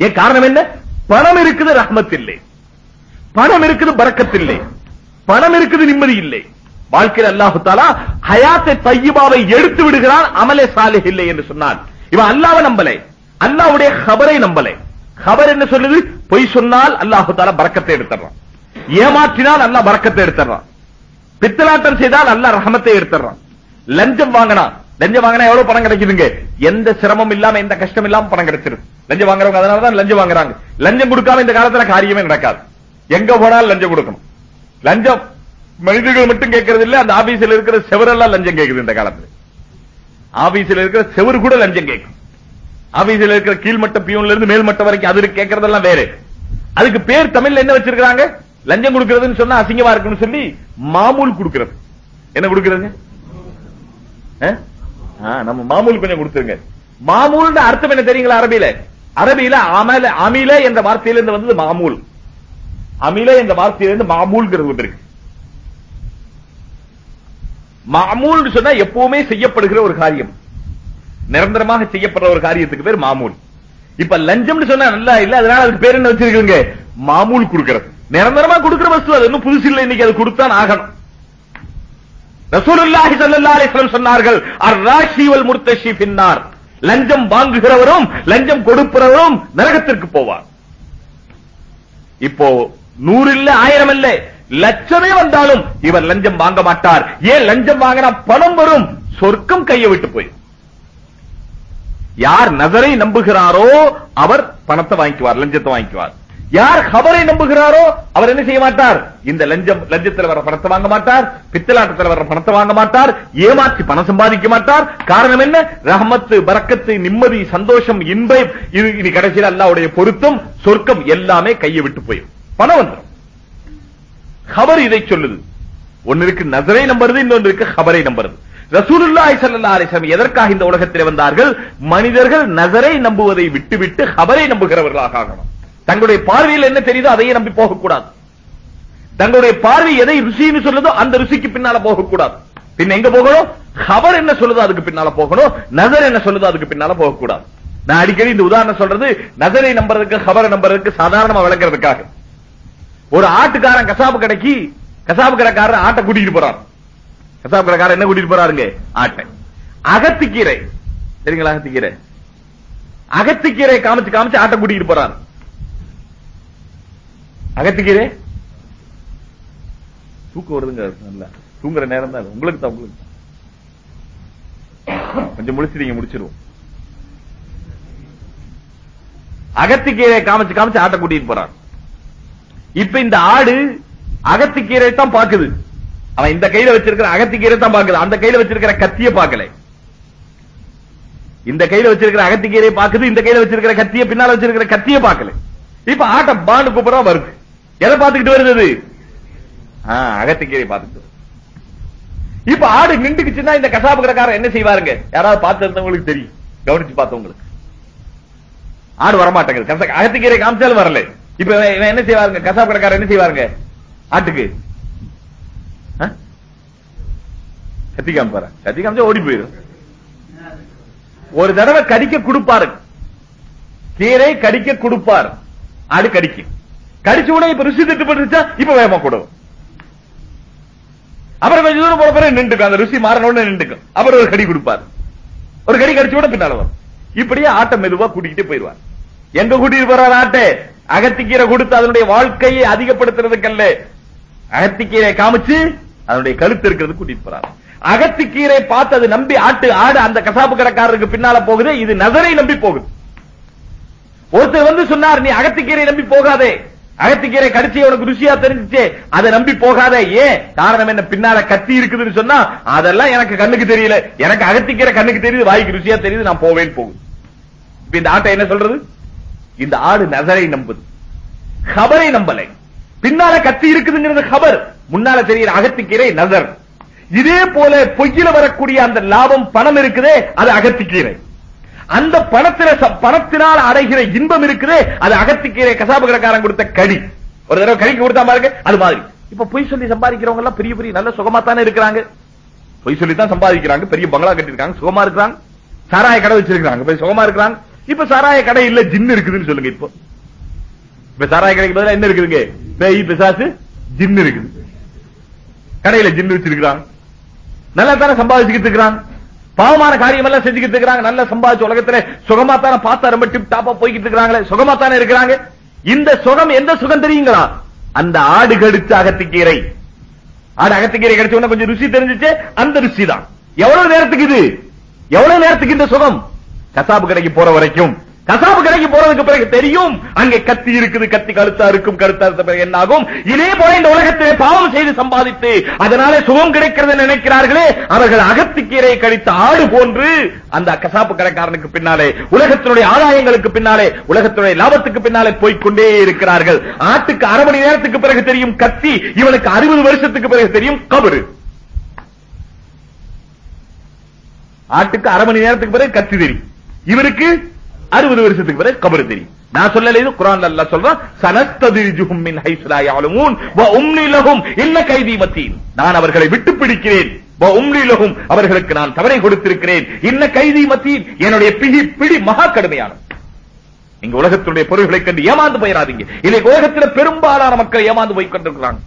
ஏன் காரணம் என்ன? பணம் இருக்குது ரஹமத் இல்லை பணம் இருக்குது பறக்கத் இல்லை பணம் இருக்குது நிம்மதி இல்லை வாழ்க்கையில் அல்லாஹு தாலா ஹயாத்தை தையிபாவை எடுத்து விடுகிறான் அமலே சாலிஹ் இல்லை என்று சொன்னான். இவன் அல்லாவை நம்பலை. அல்லாவுடைய ஹபரை நம்பலை. ஹபர் என்ன சொல்லுது? பொய் சொன்னால் அல்லாஹு தாலா பறக்கத்தை எடுத்துறான் ஏமாற்றினால் அல்லாஹ் பறக்கத்தை எடுத்துறான் பித்தலாட்டம் செய்தால் அல்லாஹ் ரஹமத்தை எடுத்துறான் லஞ்சம் வாங்கினான். லஞ்சம் வாங்கினா எவ்வளவு பணம் கிடைக்குதுங்க? எந்த சிரமம் இல்லாம எந்த கஷ்டம் இல்லாம பணம் கிடைச்சிருது லஞ்சம் வாங்குறவங்க அதனாலதான் லஞ்சம் வாங்குறாங்க. லஞ்சம் கொடுக்காம இந்த காலத்துல காரியமே நடக்காது. எங்க போனாலும் லஞ்சம் கொடுக்கணும். லஞ்சம் மனிதர்கள் மட்டும் கேட்கறது இல்ல அந்த ஆபீஸ்ல இருக்கிற செவரெல்லாம் லஞ்சம் கேக்குது இந்த காலத்துல. ஆபீஸ்ல இருக்கிற செவரு கூட லஞ்சம் கேட்கும். ஆபீஸ்ல இருக்கிற கீழ்மட்ட பியூன்ல இருந்து மேல்மட்டம் வரைக்கும் அது கேட்கறதெல்லாம் வேற. அதுக்கு பேர் தமிழ்ல என்ன வச்சிருக்காங்க லஞ்சம் கொடுக்கறதுன்னு சொன்னா அசிங்கமா இருக்குன்னு சொல்லி மாமூல் கொடுக்கிறது. என்ன கொடுக்கறது? நம்ம மாமூல் கொஞ்சம் கொடுத்துருங்க. மாமூல் அர்த்தம் என்ன தெரியுங்களா அரபியில? அரபியில அமல அமில என்ற வார்த்தையிலிருந்து வந்தது மாமூல். அமில என்ற வார்த்தையிலிருந்து மாமூல்ங்கிறது இருக்கு. மாமூல் சொன்னா எப்பவுமே செய்யப்படுகிற ஒரு காரியம். நிரந்தரமாக செய்யப்படுற ஒரு காரியத்துக்கு பேர் மாமூல். இப்ப லஞ்சம்னு சொன்னா நல்லா இல்ல அதனால அதுக்கு பேர் என்ன வச்சிருக்கீங்க? மாமூல் கொடுக்கறது. நிரந்தரமா கொடுக்கிற வஸ்து அது இன்னும் புதுசு இல்ல இன்னைக்கு அது கொடுத்தான் ஆகணும். ரசூலுல்லாஹி சல்லல்லாஹு அலைஹி வஸல்லம் சொன்னார்கள் அர்-ராஷி வல் முர்த்தஷி ஃபின்னார் லஞ்சம் வாங்குகிறவரும் லஞ்சம் கொடுக்கிறவரும் நரகத்திற்கு போவார். இப்போ நூறு இல்ல ஆயிரம் இல்ல லட்சமே வந்தாலும் இவர் லஞ்சம் வாங்க மாட்டார். ஏன் லஞ்சம் வாங்கினா பணம் வரும் சொர்க்கம் கையை விட்டு போய் யார் நகரை நம்புகிறாரோ அவர் பணத்தை வாங்கிக்குவார் லஞ்சத்தை வாங்கிக்குவார். யார் ஹபரை நம்புகிறாரோ அவர் என்ன செய்ய மாட்டார்? இந்த லஞ்சம் லஞ்சத்தில் வர பணத்தை வாங்க மாட்டார் பித்தலாட்டத்தில் வர பணத்தை வாங்க மாட்டார் ஏமாற்றி பணம் சம்பாதிக்க மாட்டார். காரணம் என்ன? ரஹமத்து பறக்கத்து நிம்மதி சந்தோஷம் இன்பம் இது இது கடைசியில் அல்லாவுடைய பொருத்தம் சொர்க்கம் எல்லாமே கையை விட்டு போயிடும் பணம் வந்துடும் ஹபர் இதை சொல்லுது. ஒன்னு இருக்கு நசரை நம்புறது இன்னொன்று இருக்கு ஹபரை நம்புறது. ரசூலுல்லாஹி ஸல்லல்லாஹு அலைஹி எதற்காக இந்த உலகத்தில் வந்தார்கள்? மனிதர்கள் நசரை நம்புவதை விட்டுவிட்டு ஹபரை நம்புகிறவர்களாக ஆகணும். தங்களுடைய பார்வையில் என்ன தெரியுதோ அதையே நம்பி போகக்கூடாது. தங்களுடைய பார்வை எதை ருசின்னு சொல்லுதோ அந்த ருசிக்கு பின்னால போகக்கூடாது. பின்ன எங்க போகணும்? ஹவர் என்ன சொல்லுதோ அதுக்கு பின்னால போகணும். நசர் என்ன சொல்லுதோ அதுக்கு பின்னால போகக்கூடாது. நான் அடிக்கடி இந்த உதாரணம் சொல்றது நசரை நம்புறதுக்கு ஹபரை நம்புறதுக்கு சாதாரணமா விளக்குறதுக்காக ஒரு ஆட்டுக்காரன் கசாப்பு கடைக்கு கசாப்பு கடைக்காரன் ஆட்டை கூட்டிட்டு போறான் கசாப்பு கடைக்காரன் என்ன கூட்டிட்டு போறாருங்க? ஆட்டை. அகத்திக்கீரை. சரிங்களா அகத்திக்கீரை? அகத்திக்கீரை காமிச்சு காமிச்சு ஆட்டை கூட்டிட்டு போறாரு. அகத்திக்கீரை? தூக்கம் வருதுங்க நல்லா. தூங்குற நேரம் தான் உங்களுக்கு தான் உங்களுக்கு கொஞ்சம் முடிச்சிருங்க முடிச்சிருவோம். அகத்திக்கீரை காமிச்சு காமிச்சு ஆட்டை கூட்டிட்டு போறான். இப்ப இந்த ஆடு அகத்திக்கீரை தான் பாக்குது அவன் இந்த கையில வச்சிருக்கிற அகத்திக்கீரை தான் பாக்குது அந்த கையில வச்சிருக்கிற கத்திய பாக்கல இந்த கையில வச்சிருக்கிற அகத்திக்கீரை பாக்குது இந்த கையில வச்சிருக்கிற கத்திய பின்னால வச்சிருக்கிற கத்திய பாக்கல இப்ப ஆட்ட பாண்டு கூப்பிடா வருது. எதை பார்த்துக்கிட்டு வருது? அகத்திக்கீரை பார்த்துட்டு இப்ப ஆடு நின்றுக்குச்சுன்னா இந்த கசாப்பு கடைக்காரன் என்ன செய்வாருங்க? யாராவது பார்த்து இருந்தவங்களுக்கு தெரியும். கவனிச்சு பார்த்தவங்களுக்கு ஆடு வரமாட்டேங்குது. அகத்திக்கீரை காமிச்சாலும் வரல. இப்ப என்ன செய்வாருங்க? கசாப்பு கடைக்காரர் என்ன செய்வாருங்க? ஆட்டுக்கு. கத்தி காமிப்பாரு? கத்தி காமிச்சா ஓடி போயிடும். ஒரு தடவை கடிக்க கொடுப்பாரு. கீரை கடிக்க கொடுப்பார். ஆடு கடிக்கும். கடிச்ச உடனே இப்ப ருசி திட்டுப்பட்டுச்சா இப்ப வேகமா கொடுக்கும் அப்புறம் கொஞ்சம் தூரம் போன பிறகு நின்றுக்கும். அந்த ருசி மாறின உடனே நின்றுக்கும். அப்புறம் ஒரு கடி கொடுப்பார். ஒரு கடி கடிச்சு உடனே பின்னால வரும். இப்படியே ஆட்டம் மெதுவா கூட்டிக்கிட்டு போயிருவார் எங்க கூட்டிட்டு போறார் ஆட்டை? அகத்திக்கீரை கொடுத்து அதனுடைய வாழ்க்கையை அதிகப்படுத்துறதுக்கல்ல. அகத்திக்கீரை காமிச்சு அதனுடைய கழுத்து இருக்கிறது கூட்டிட்டு போறார். அகத்திக்கீரை பார்த்து அது நம்பி ஆட்டு ஆடு அந்த கசாப்பு கடைக்காரருக்கு பின்னால போகுது இது நகரை நம்பி போகுது. ஒருத்தர் வந்து சொன்னார் நீ அகத்திக்கீரை நம்பி போகாதே. அகத்திக்கீரை கடிச்சி உனக்கு ருசியா தெரிஞ்சுச்சே அதை நம்பி போகாத ஏன்? காரணம் என்ன? பின்னால கத்தி இருக்குதுன்னு சொன்னா அதெல்லாம் எனக்கு கண்ணுக்கு தெரியல. எனக்கு அகத்திக்கீரை கண்ணுக்கு தெரியுது வாய்க்கு ருசியா தெரியுது நான் போவேன் போகுது இப்ப இந்த ஆட்டை என்ன சொல்றது? இந்த ஆடு நகரை நம்புது. கபரை நம்பலை. பின்னால கத்தி இருக்குதுங்கிறது கபர். முன்னால தெரியுற அகத்திக்கீரை நகர். இதே போல பொய்யில வரக்கூடிய அந்த லாபம் பணம் இருக்குதே அது அகத்திக்கீரை. அந்த பணத்தில ச- பணத்தினால் அடைகிற இன்பம் இருக்குதே. அது அகத்திக்கீரை கசாப்பு கடைக்காரன் கொடுத்த கடி. ஒரு தடவை கடிக்கு கொடுத்தா பாருங்க அது மாதிரி. இப்ப பொய் சொல்லி சம்பாதிக்கிறவங்க எல்லாம் பெரிய பெரிய நல்ல சுகமா தானே இருக்கிறாங்க. பொய் சொல்லி தான் சம்பாதிக்கிறாங்க. பெரிய பங்களா கட்டிருக்காங்க சுகமா இருக்கிறாங்க. சாராய கடை வச்சிருக்காங்க போய் சுகமா இருக்கிறாங்க. இப்ப சாராய கடை இல்ல ஜின்னு இருக்குதுன்னு சொல்லுங்க இப்போ. இப்ப சாராய கடைக்கு பதிலா என்ன இருக்குதுங்க? பேய் பிசாசு ஜின்னு இருக்குது. கடையில ஜின்னு வச்சிருக்கிறாங்க. நல்லா தானே சம்பாதிச்சுக்கிட்டு இருக்கிறாங்க. பாவமான காரியம் எல்லாம் செஞ்சுக்கிட்டு இருக்கிறாங்க. நல்ல சம்பாதிச்சு உலகத்துல சுகமா தானே பார்த்தா ரொம்ப டிப் டாப்பா போய்கிட்டு இருக்கிறாங்களே. சுகமா தானே இருக்கிறாங்க. இந்த சுகம் எந்த சுகம் தெரியுங்களா? அந்த ஆடு கடிச்ச அகத்திக்கீரை. ஆடு அகத்திக்கீரை கிடைச்ச உடனே கொஞ்சம் ருசி தெரிஞ்சிச்சு. அந்த ருசி தான் எவ்வளவு நேரத்துக்கு இது? எவ்வளவு நேரத்துக்கு இந்த சுகம்? கசாப்பு கடைக்கு போற வரைக்கும். கசாப்பு கடைக்கு போறதுக்கு பிறகு தெரியும். அங்கே கத்தி இருக்குது கத்தி கழுத்தா இருக்கும் கழுத்தா இருந்த பிறகு என்ன ஆகும் இதே போல இந்த உலகத்திலே பாவம் செய்து சம்பாதித்து அதனால சுகம் கிடைக்கிறது நினைக்கிறார்களே அவர்கள் அகத்துக்கீரை கழித்த ஆடு போன்று அந்த கசாப்பு கடைக்காரனுக்கு பின்னாலே உலகத்தினுடைய ஆதாயங்களுக்கு பின்னாலே உலகத்தினுடைய லாபத்துக்கு பின்னாலே போய்க்கொண்டே இருக்கிறார்கள். ஆட்டுக்கு அரை மணி நேரத்துக்கு பிறகு தெரியும் கத்தி இவனுக்கு அறுபது வருஷத்துக்கு பிறகு தெரியும் கபரு. ஆட்டுக்கு அரை மணி நேரத்துக்கு பிறகு கத்தி தெரியும். இவருக்கு அறுபது வருஷத்துக்கு பிறகு கபரு தெரியும். நான் சொல்லல இது குரான் அல்லாஹ் சொல்றான் சனஸ்ததிஜுஹும் மின் ஹைஸ் லா வ உம்னிலகும் இன்ன கைதி மத்தீன் நான் அவர்களை விட்டு பிடிக்கிறேன். வ உம்லி அவர்களுக்கு நான் தவறை கொடுத்திருக்கிறேன். இன்ன கைதி மத்தீன் என்னுடைய பிடி பிடி மகா கடுமையானது. நீங்க உலகத்துடைய பொருள்களை கண்டு ஏமாந்து போயிடாதீங்க இன்னைக்கு உலகத்தில் பெரும்பாலான மக்கள் ஏமாந்து போய் கொண்டிருக்கிறாங்க.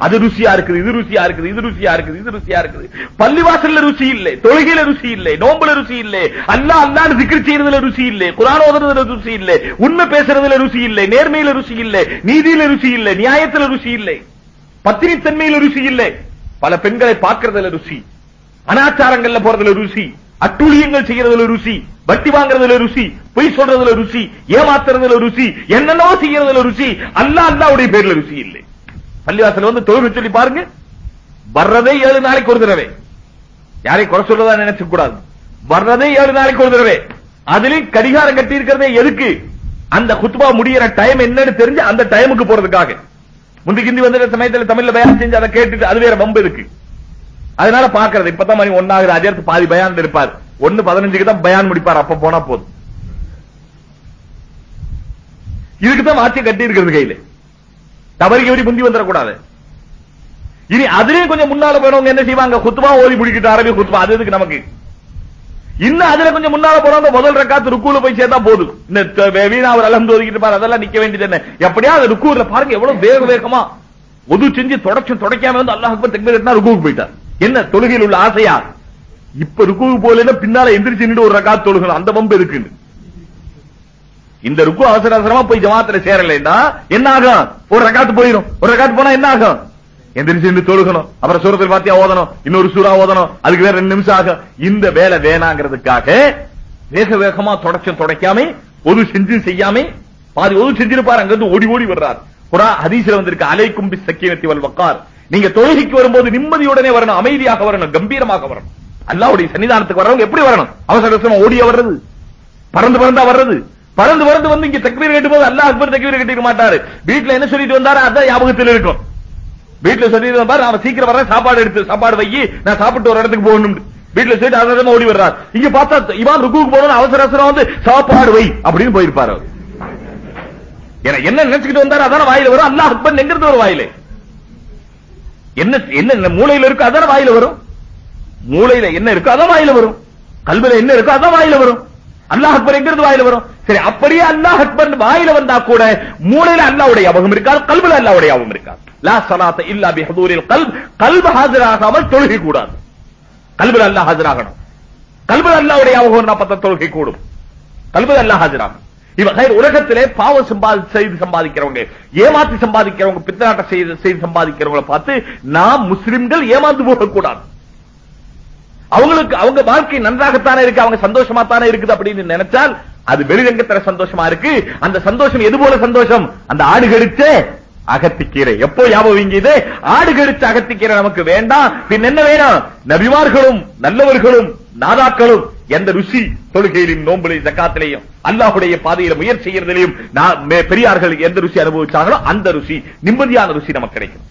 அது ருசியா இருக்குது இது ருசியா இருக்குது இது ருசியா இருக்குது இது ருசியா இருக்குது. பள்ளிவாசல்ல ருசி இல்லை தொழுகையில ருசி இல்லை நோம்புல ருசி இல்லை அல்லா அல்லான்னு திக்ர் செய்யறதுல ருசி இல்லை குரான் ஓதுறதுல ருசி இல்லை உண்மை பேசுறதுல ருசி இல்லை நேர்மையில ருசி இல்லை நீதியில ருசி இல்லை நியாயத்துல ருசி இல்லை பத்திரித்தன்மையில ருசி இல்லை. பல பெண்களை பார்க்கறதுல ருசி அனாச்சாரங்கள்ல போறதுல ருசி அட்டூழியங்கள் செய்யறதுல ருசி வட்டி வாங்குறதுல ருசி பொய் சொல்றதுல ருசி ஏமாத்துறதுல ருசி என்னென்னவோ செய்யறதுல ருசி அல்லா அல்லாவுடைய பேர்ல ருசி இல்லை. பள்ளிவாசல் வந்து தொழில் சொல்லி பாருங்க. வர்றதே ஏழு நாளைக்கு ஒரு தடவை. யாரையும் குறை சொல்றதா நினைச்சு கூடாது. வர்றதே ஏழு நாளைக்கு ஒரு தடவை. அதுலயும் கடிகாரம் கட்டி இருக்கிறதே எதுக்கு? அந்த குத்துபா முடியிற டைம் என்னன்னு தெரிஞ்சு அந்த டைமுக்கு போறதுக்காக. முந்தி கிந்தி வந்த சமயத்துல தமிழ்ல பயான் செஞ்சு அதை கேட்டுட்டு அது வேற வம்பு இருக்கு. அதனால பாக்குறது இப்பதான் மணி ஒன்னாகுது. அஜர்த்து பாதி பயான் இருப்பார். ஒன்னு பதினஞ்சுக்கு தான் பயான் முடிப்பார். அப்ப போனா போதும். இதுக்கு தான் வாட்சியம் கட்டி இருக்கிறது கையில. தவறி கவரி முந்தி வந்துடக்கூடாது. இனி அதுலயும் கொஞ்சம் முன்னால போனவங்க என்ன செய்வாங்க? குத்துவா ஓதி முடிக்கிட்டு அரபி குத்துவா. அது எதுக்கு நமக்கு? இன்னும் அதுல கொஞ்சம் முன்னால போனவங்க முதல் ரக்காத்து ருக்கூல போய் சேர்த்தா போதும். இந்த வீணா அவர் அலந்து ஒதுக்கிட்டு பாரு அதெல்லாம் நிக்க வேண்டியது என்ன? எப்படியா அந்த ருக்கூர்ல பாருங்க எவ்வளவு வேக வேகமா ஒது செஞ்சு தொடச்சும். தொடக்காம வந்து அல்லாஹ் அக்பர் தக்பீர் கட்டினா ருக்கூக்கு போயிட்டார். என்ன தொழுகையில் உள்ள ஆசையா? இப்ப ருக்கூக்கு போல பின்னால எந்திரிச்சு நின்று ஒரு ரக்காத்து தொழுகணும். அந்த பம்பு இருக்குன்னு இந்த ருக்கு அவசர அவசரமா போய் ஜமாத்துல சேரலைன்னா என்ன ஆகும்? ஒரு ரகாத்து போயிடும் ஒரு ரகாத்து போனா என்ன ஆகும்? எந்திரிச்சு இருந்து தொழுகணும். அப்புறம் சூரத்தில் பாத்தியா ஓதணும். இன்னொரு சூறா ஓதணும். அதுக்கு வேற ரெண்டு நிமிஷம் ஆகும். இந்த வேலை வேணாங்கிறதுக்காக வேக வேகமா தொடச்சும் தொடக்காம ஒது செஞ்சு செய்யாம பாதி ஒது செஞ்சிருப்பாரு. அங்கிருந்து ஓடி ஓடி வர்றார். குரா ஹதீஸ்ல வந்திருக்கு அலைக்கும் பி சக்கீனத்தி வல்வக்கார் நீங்க தொழுகைக்கு வரும்போது நிம்மதியுடனே வரணும் அமைதியாக வரணும் கம்பீரமாக வரணும். அல்லாவுடைய சன்னிதானத்துக்கு வரவங்க எப்படி வரணும்? அவசர அவசரமா ஓடிய வர்றது? பறந்து பறந்தா வர்றது? பறந்து பறந்து வந்து இங்க தக்பீர் கட்டும் போது அல்லாஹ் அக்பர் தக்பீர் கட்டிக்க மாட்டாரு. வீட்டுல என்ன சொல்லிட்டு வந்தாரு அதான் ஞாபகத்தில் இருக்கும். வீட்டுல சொல்லிட்டு வந்தாரு அவன் சீக்கிரம் வர சாப்பாடு எடுத்து சாப்பாடு வை நான் சாப்பிட்டு ஒரு இடத்துக்கு போகணும் வீட்டுல சொல்லிட்டு அவசரமா ஓடி வர்றார். இங்க பார்த்தா இவன் ருக்குக்கு போகணும் அவசர அவசரம் வந்து சாப்பாடு வை அப்படின்னு போயிருப்பாரு அவர். ஏன்னா என்ன நினைச்சுக்கிட்டு வந்தாரு அதான வாயில வரும். அல்லாஹ் அக்பர் எங்கிருந்து ஒரு வாயில? என்ன என்ன மூளையில இருக்கு அதான வாயில வரும். மூளையில என்ன இருக்கோ அதான் வாயில வரும். கல்வில என்ன இருக்கோ அதான் வாயில வரும். அல்லாஹ் அக்பர் எங்கிருந்து வாயில வரும்? சரி அப்படியே அல்லாஹ் அக்பர் வாயில வந்தா கூட மூளையில அல்லாவுடைய ஞாபகம் இருக்காது கல்வில அல்லாவுடைய ஞாபகம் இருக்காது. லா சலாத்த இல்லா பி ஹதூரில் கல்ப் கல்ப் ஹாஜராகாமல் தொழுகை கூடாது கல்வில அல்லாஹ் ஹாஜராகணும். கல்வில அல்லாஹ்வுடைய ஞாபகம் பத்த தொழுகை கூடும் கல்வில அல்லாஹ் ஹாஜராகணும். இவ உலகத்திலே பாவம் சம்பாதி செய்து சம்பாதிக்கிறவங்க ஏமாத்தி சம்பாதிக்கிறவங்க பித்தநாட்ட செய்து செய்து சம்பாதிக்கிறவங்களை பார்த்து நாம் முஸ்லிம்கள் ஏமாந்து போகக்கூடாது. அவங்களுக்கு அவங்க வாழ்க்கை நன்றாகத்தானே இருக்கு அவங்க சந்தோஷமா தானே இருக்குது அப்படின்னு நினைச்சால் அது வெளிரங்கத்துல சந்தோஷமா இருக்கு. அந்த சந்தோஷம் எது போல சந்தோஷம்? அந்த ஆடு கடிச்ச அகத்திக்கீரை. எப்போ ஞாபகம் இது ஆடு கடிச்ச அகத்திக்கீரை நமக்கு வேண்டாம். பின் என்ன வேணும்? நபிமார்களும் நல்லவர்களும் நாதாக்களும் எந்த ருசி தொழுகையிலும் நோம்புலையும் ஜக்காத்திலையும் அல்லாஹுடைய பாதையில முயற்சி செய்யறதிலையும் நான் பெரியார்கள் எந்த ருசி அனுபவிச்சாங்களோ அந்த ருசி நிம்மதியான ருசி நமக்கு கிடைக்கும்.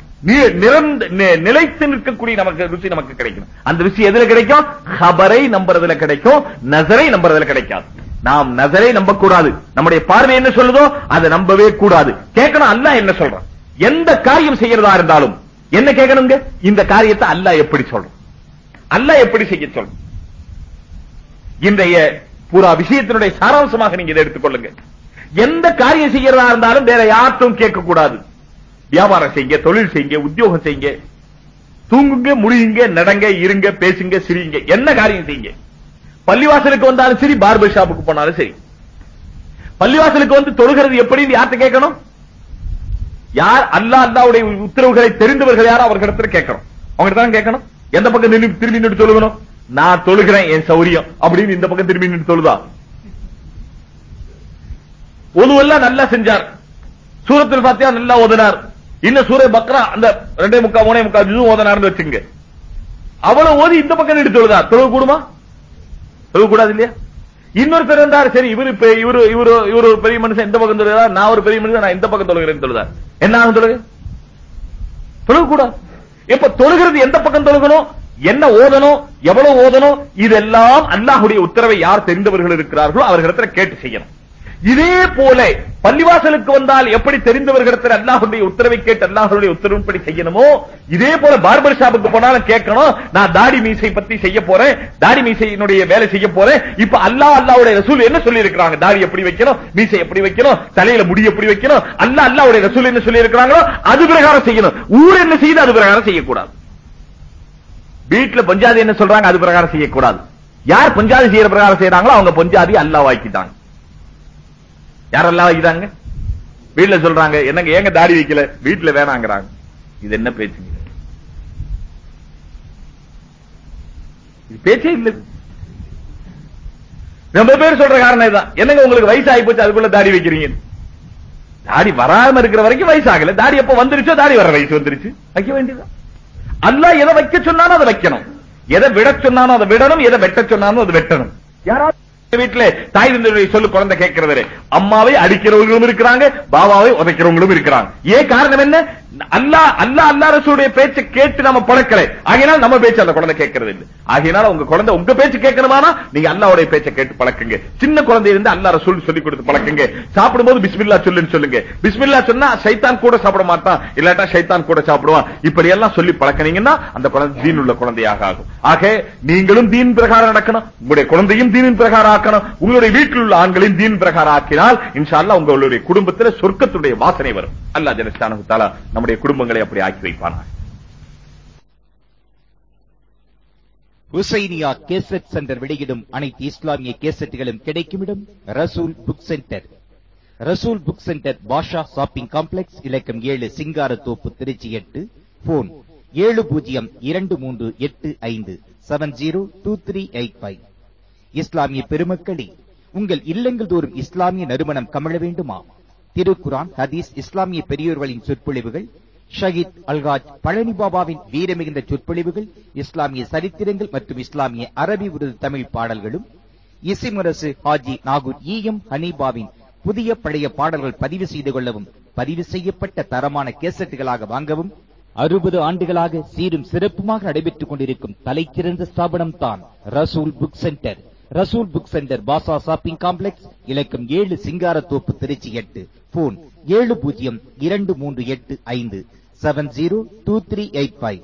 நிலைத்து நிற்கக்கூடிய நமக்கு ருசி நமக்கு கிடைக்கும். அந்த ருசி எதுல கிடைக்கும்? ஹபரை நம்புறதுல கிடைக்கும் நசரை நம்புறதுல கிடைக்காது. நாம் நசரை நம்ப கூடாது நம்முடைய பார்வை என்ன சொல்லுதோ அதை நம்பவே கூடாது. கேட்கணும் அல்ல என்ன சொல்றான்? எந்த காரியம் செய்யறதா இருந்தாலும் என்ன கேட்கணுங்க? இந்த காரியத்தை அல்ல எப்படி சொல்றோம் அல்லாஹ் எப்படி செய்ய சொல்றோம் இன்றைய பூரா விஷயத்தினுடைய சாராம்சமாக நீங்க இதை எடுத்துக்கொள்ளுங்க. எந்த காரியம் செய்யறதா இருந்தாலும் வேற யார்ட்டும் கேட்க கூடாது வியாபாரம் செய்யுங்க தொழில் செய்யுங்க உத்தியோகம் செய்யுங்க. தூங்குங்க முடியுங்க நடங்க இருங்க பேசுங்க சிரிங்க என்ன காரியம் செய்யுங்க? பள்ளிவாசலுக்கு வந்தாலும் சரி பார்பர் ஷாப்புக்கு போனாலும் சரி. பள்ளிவாசலுக்கு வந்து தொழுகிறது எப்படின்னு யார்கிட்ட கேட்கணும்? யார் அல்லாஹ் அல்லாவுடைய உத்தரவுகளை தெரிந்தவர்கள் யாரோ அவர்களிடத்துல கேட்கணும். அவங்க தான் கேட்கணும்? எந்த பக்கம் நின்னு திரும்பி நின்று தொழுகணும்? நான் தொழுகிறேன் என் சௌரியம் அப்படின்னு இந்த பக்கம் திரும்பி நின்று தொழுதா? ஒதுவெல்லாம் நல்லா செஞ்சார். சூரத்தில் பாத்தியா நல்லா ஓதினார். இன்னும் சூரிய பக்ரா அந்த ரெண்டே முக்கா மூணே முக்கா ஜுது ஓதனார்னு வச்சுங்க அவ்வளவு ஓதி இந்த பக்கம் எடுத்து தொழுதா தொழுவு கூடுமா? தொழுவு கூடாது இல்லையா இன்னொருத்தர் இருந்தார் சரி இவரு இப்ப இவரு இவரு இவரு ஒரு பெரிய மனுஷன் இந்த பக்கம் தொழுகிறார் நான் ஒரு பெரிய மனுஷன் நான் இந்த பக்கம் தொழுகிறேன் தொழுதா என்ன ஆகும் தொழுகு? தொழுக கூடாது. இப்ப தொழுகிறது எந்த பக்கம் தொழுகணும்? என்ன ஓதணும்? எவ்வளவு ஓதணும்? இதெல்லாம் அல்லாஹுடைய உத்தரவை யார் தெரிந்தவர்கள் இருக்கிறார்களோ அவர்களிடத்துல கேட்டு செய்யணும். இதே போல பள்ளிவாசலுக்கு வந்தால் எப்படி தெரிந்தவர்களிடத்தில் அல்லாஹ்வுடைய உத்தரவை கேட்டு அல்லாஹ்வுடைய உத்தரவின்படி செய்யணுமோ? இதே போல பார்பர் ஷாப்புக்கு போனாலும் கேட்கணும் நான் தாடி மீசை பத்தி செய்ய போறேன் தாடி மீசையினுடைய வேலை செய்ய போறேன். இப்ப அல்லாஹ் அல்லாவுடைய ரசூல் என்ன சொல்லி இருக்கிறாங்க தாடி எப்படி வைக்கணும் மீசை எப்படி வைக்கணும் தலையில முடி எப்படி வைக்கணும் அல்லாஹ் அல்லாவுடைய ரசூல் என்ன சொல்லி இருக்கிறாங்களோ அது பிரகாரம் செய்யணும். ஊர் என்ன செய்யுது அது பிரகாரம் செய்யக்கூடாது. வீட்டுல பஞ்சாதி என்ன சொல்றாங்க அது பிரகாரம் செய்யக்கூடாது. யார் பஞ்சாதி செய்யற பிரகாரம் செய்யறாங்களோ அவங்க பஞ்சாதி அல்லாஹ் வாக்கிட்டாங்க. யாரெல்லாம் வைக்கிறாங்க வீட்டுல சொல்றாங்க என்னங்க ஏங்க தாடி வைக்கல? வீட்டுல வேணாங்கிறாங்க. இது என்ன பேச்சுங்க இது பேச்சே இல்ல. ரொம்ப பேர் சொல்ற காரணம் இதுதான். என்னங்க உங்களுக்கு வயசு ஆகி போச்சு அதுக்குள்ள தாடி வைக்கிறீங்க? தாடி வராம இருக்கிற வரைக்கும் வயசு ஆகல தாடி எப்ப வந்துருச்சோ தாடி வர வயசு வந்துருச்சு. வைக்க வேண்டியதுதான். அல்ல எதை வைக்க சொன்னாலும் அதை வைக்கணும். எதை விட சொன்னாலும் அதை விடணும் எதை வெட்ட சொன்னாலும் அதை வெட்டணும். யாராவது வீட்டுல தாய் தந்தையுடைய சொல்லு குழந்தை கேட்கிறது. அம்மாவை அடிக்கிறவங்களும் இருக்கிறாங்க பாபாவை உதைக்கிறவங்களும் இருக்கிறாங்க. ஏன் காரணம் என்ன? அல்லா அல்லா அல்லா ரசூடைய பேச்சு கேட்டு நம்ம பழக்கல ஆகினால் நம்ம பேச்சு அந்த குழந்தை கேட்கறது இல்லை. ஆகையினால உங்க குழந்தை உங்க பேச்சு கேட்கணுமானா நீங்க அல்லாவுடைய பேச்சை கேட்டு பழக்குங்க. சின்ன குழந்தை இருந்து அல்லா ரசூல் சொல்லி கொடுத்து பழக்குங்க. சாப்பிடும்போது பிஸ்மில்லா சொல்லுன்னு சொல்லுங்க. பிஸ்மில்லா சொன்னா சைத்தான் கூட சாப்பிட மாட்டான். இல்லாட்டா சைத்தான் கூட சாப்பிடுவான். இப்படி எல்லாம் சொல்லி பழக்கினீங்கன்னா அந்த குழந்தை தீன் உள்ள குழந்தையாக ஆகும். ஆக நீங்களும் தீன் பிரகாரம் நடக்கணும். உங்களுடைய குழந்தையும் தீனின் பிரகாரம் ஆக்கணும். உங்களுடைய வீட்டில் உள்ள ஆண்களையும் தீன் பிரகாரம் ஆக்கினால் இன்ஷா அல்லா உங்களுடைய குடும்பத்தில் சொர்க்கத்துடைய வாசனை வரும். அல்லா ஜனஸ்தானு தாலா நம்முடைய குடும்பங்களை அப்படி ஆக்கி வைப்பானா? உசைனியா கேசட் சென்டர் வெளியிடும் அனைத்து இஸ்லாமிய கேசட்டுகளும் கிடைக்கும் இடம் Rasool book centre. Rasool book centre Basha shopping complex இலக்கம் ஏழு சிங்காரத்தோப்பு திருச்சி எட்டு போன் ஏழு பூஜ்ஜியம் இரண்டு மூன்று எட்டு ஐந்து seven zero two three eight five. இஸ்லாமிய பெருமக்களே உங்கள் இல்லங்கள் தோறும் இஸ்லாமிய நறுமணம் கமழ வேண்டுமா? திருக்குரான் ஹதீஸ் இஸ்லாமிய பெரியோர்களின் சொற்பொழிவுகள் ஷஹீத் அல்காஜ் பழனி பாபாவின் வீரமிகுந்த சொற்பொழிவுகள் இஸ்லாமிய சரித்திரங்கள் மற்றும் இஸ்லாமிய அரபி உருது தமிழ் பாடல்களும் இசைமுரசு ஹாஜி நாகூர் இ எம் ஹனீபாவின் புதிய பழைய பாடல்கள் பதிவு செய்து கொள்ளவும் பதிவு செய்யப்பட்ட தரமான கேசட்டுகளாக வாங்கவும் அறுபது ஆண்டுகளாக சீரும் சிறப்புமாக நடைபெற்றுக் கொண்டிருக்கும் தலைச்சிறந்த ஸ்தாபனம் தான் Rasool book centre. Rasool book centre Basha shopping complex இலக்கம் ஏழு சிங்காரத்தோப்பு திருச்சி எட்டு. போன் ஏழு பூஜ்ஜியம் இரண்டு மூன்று எட்டு ஐந்து. Seven zero two three eight five.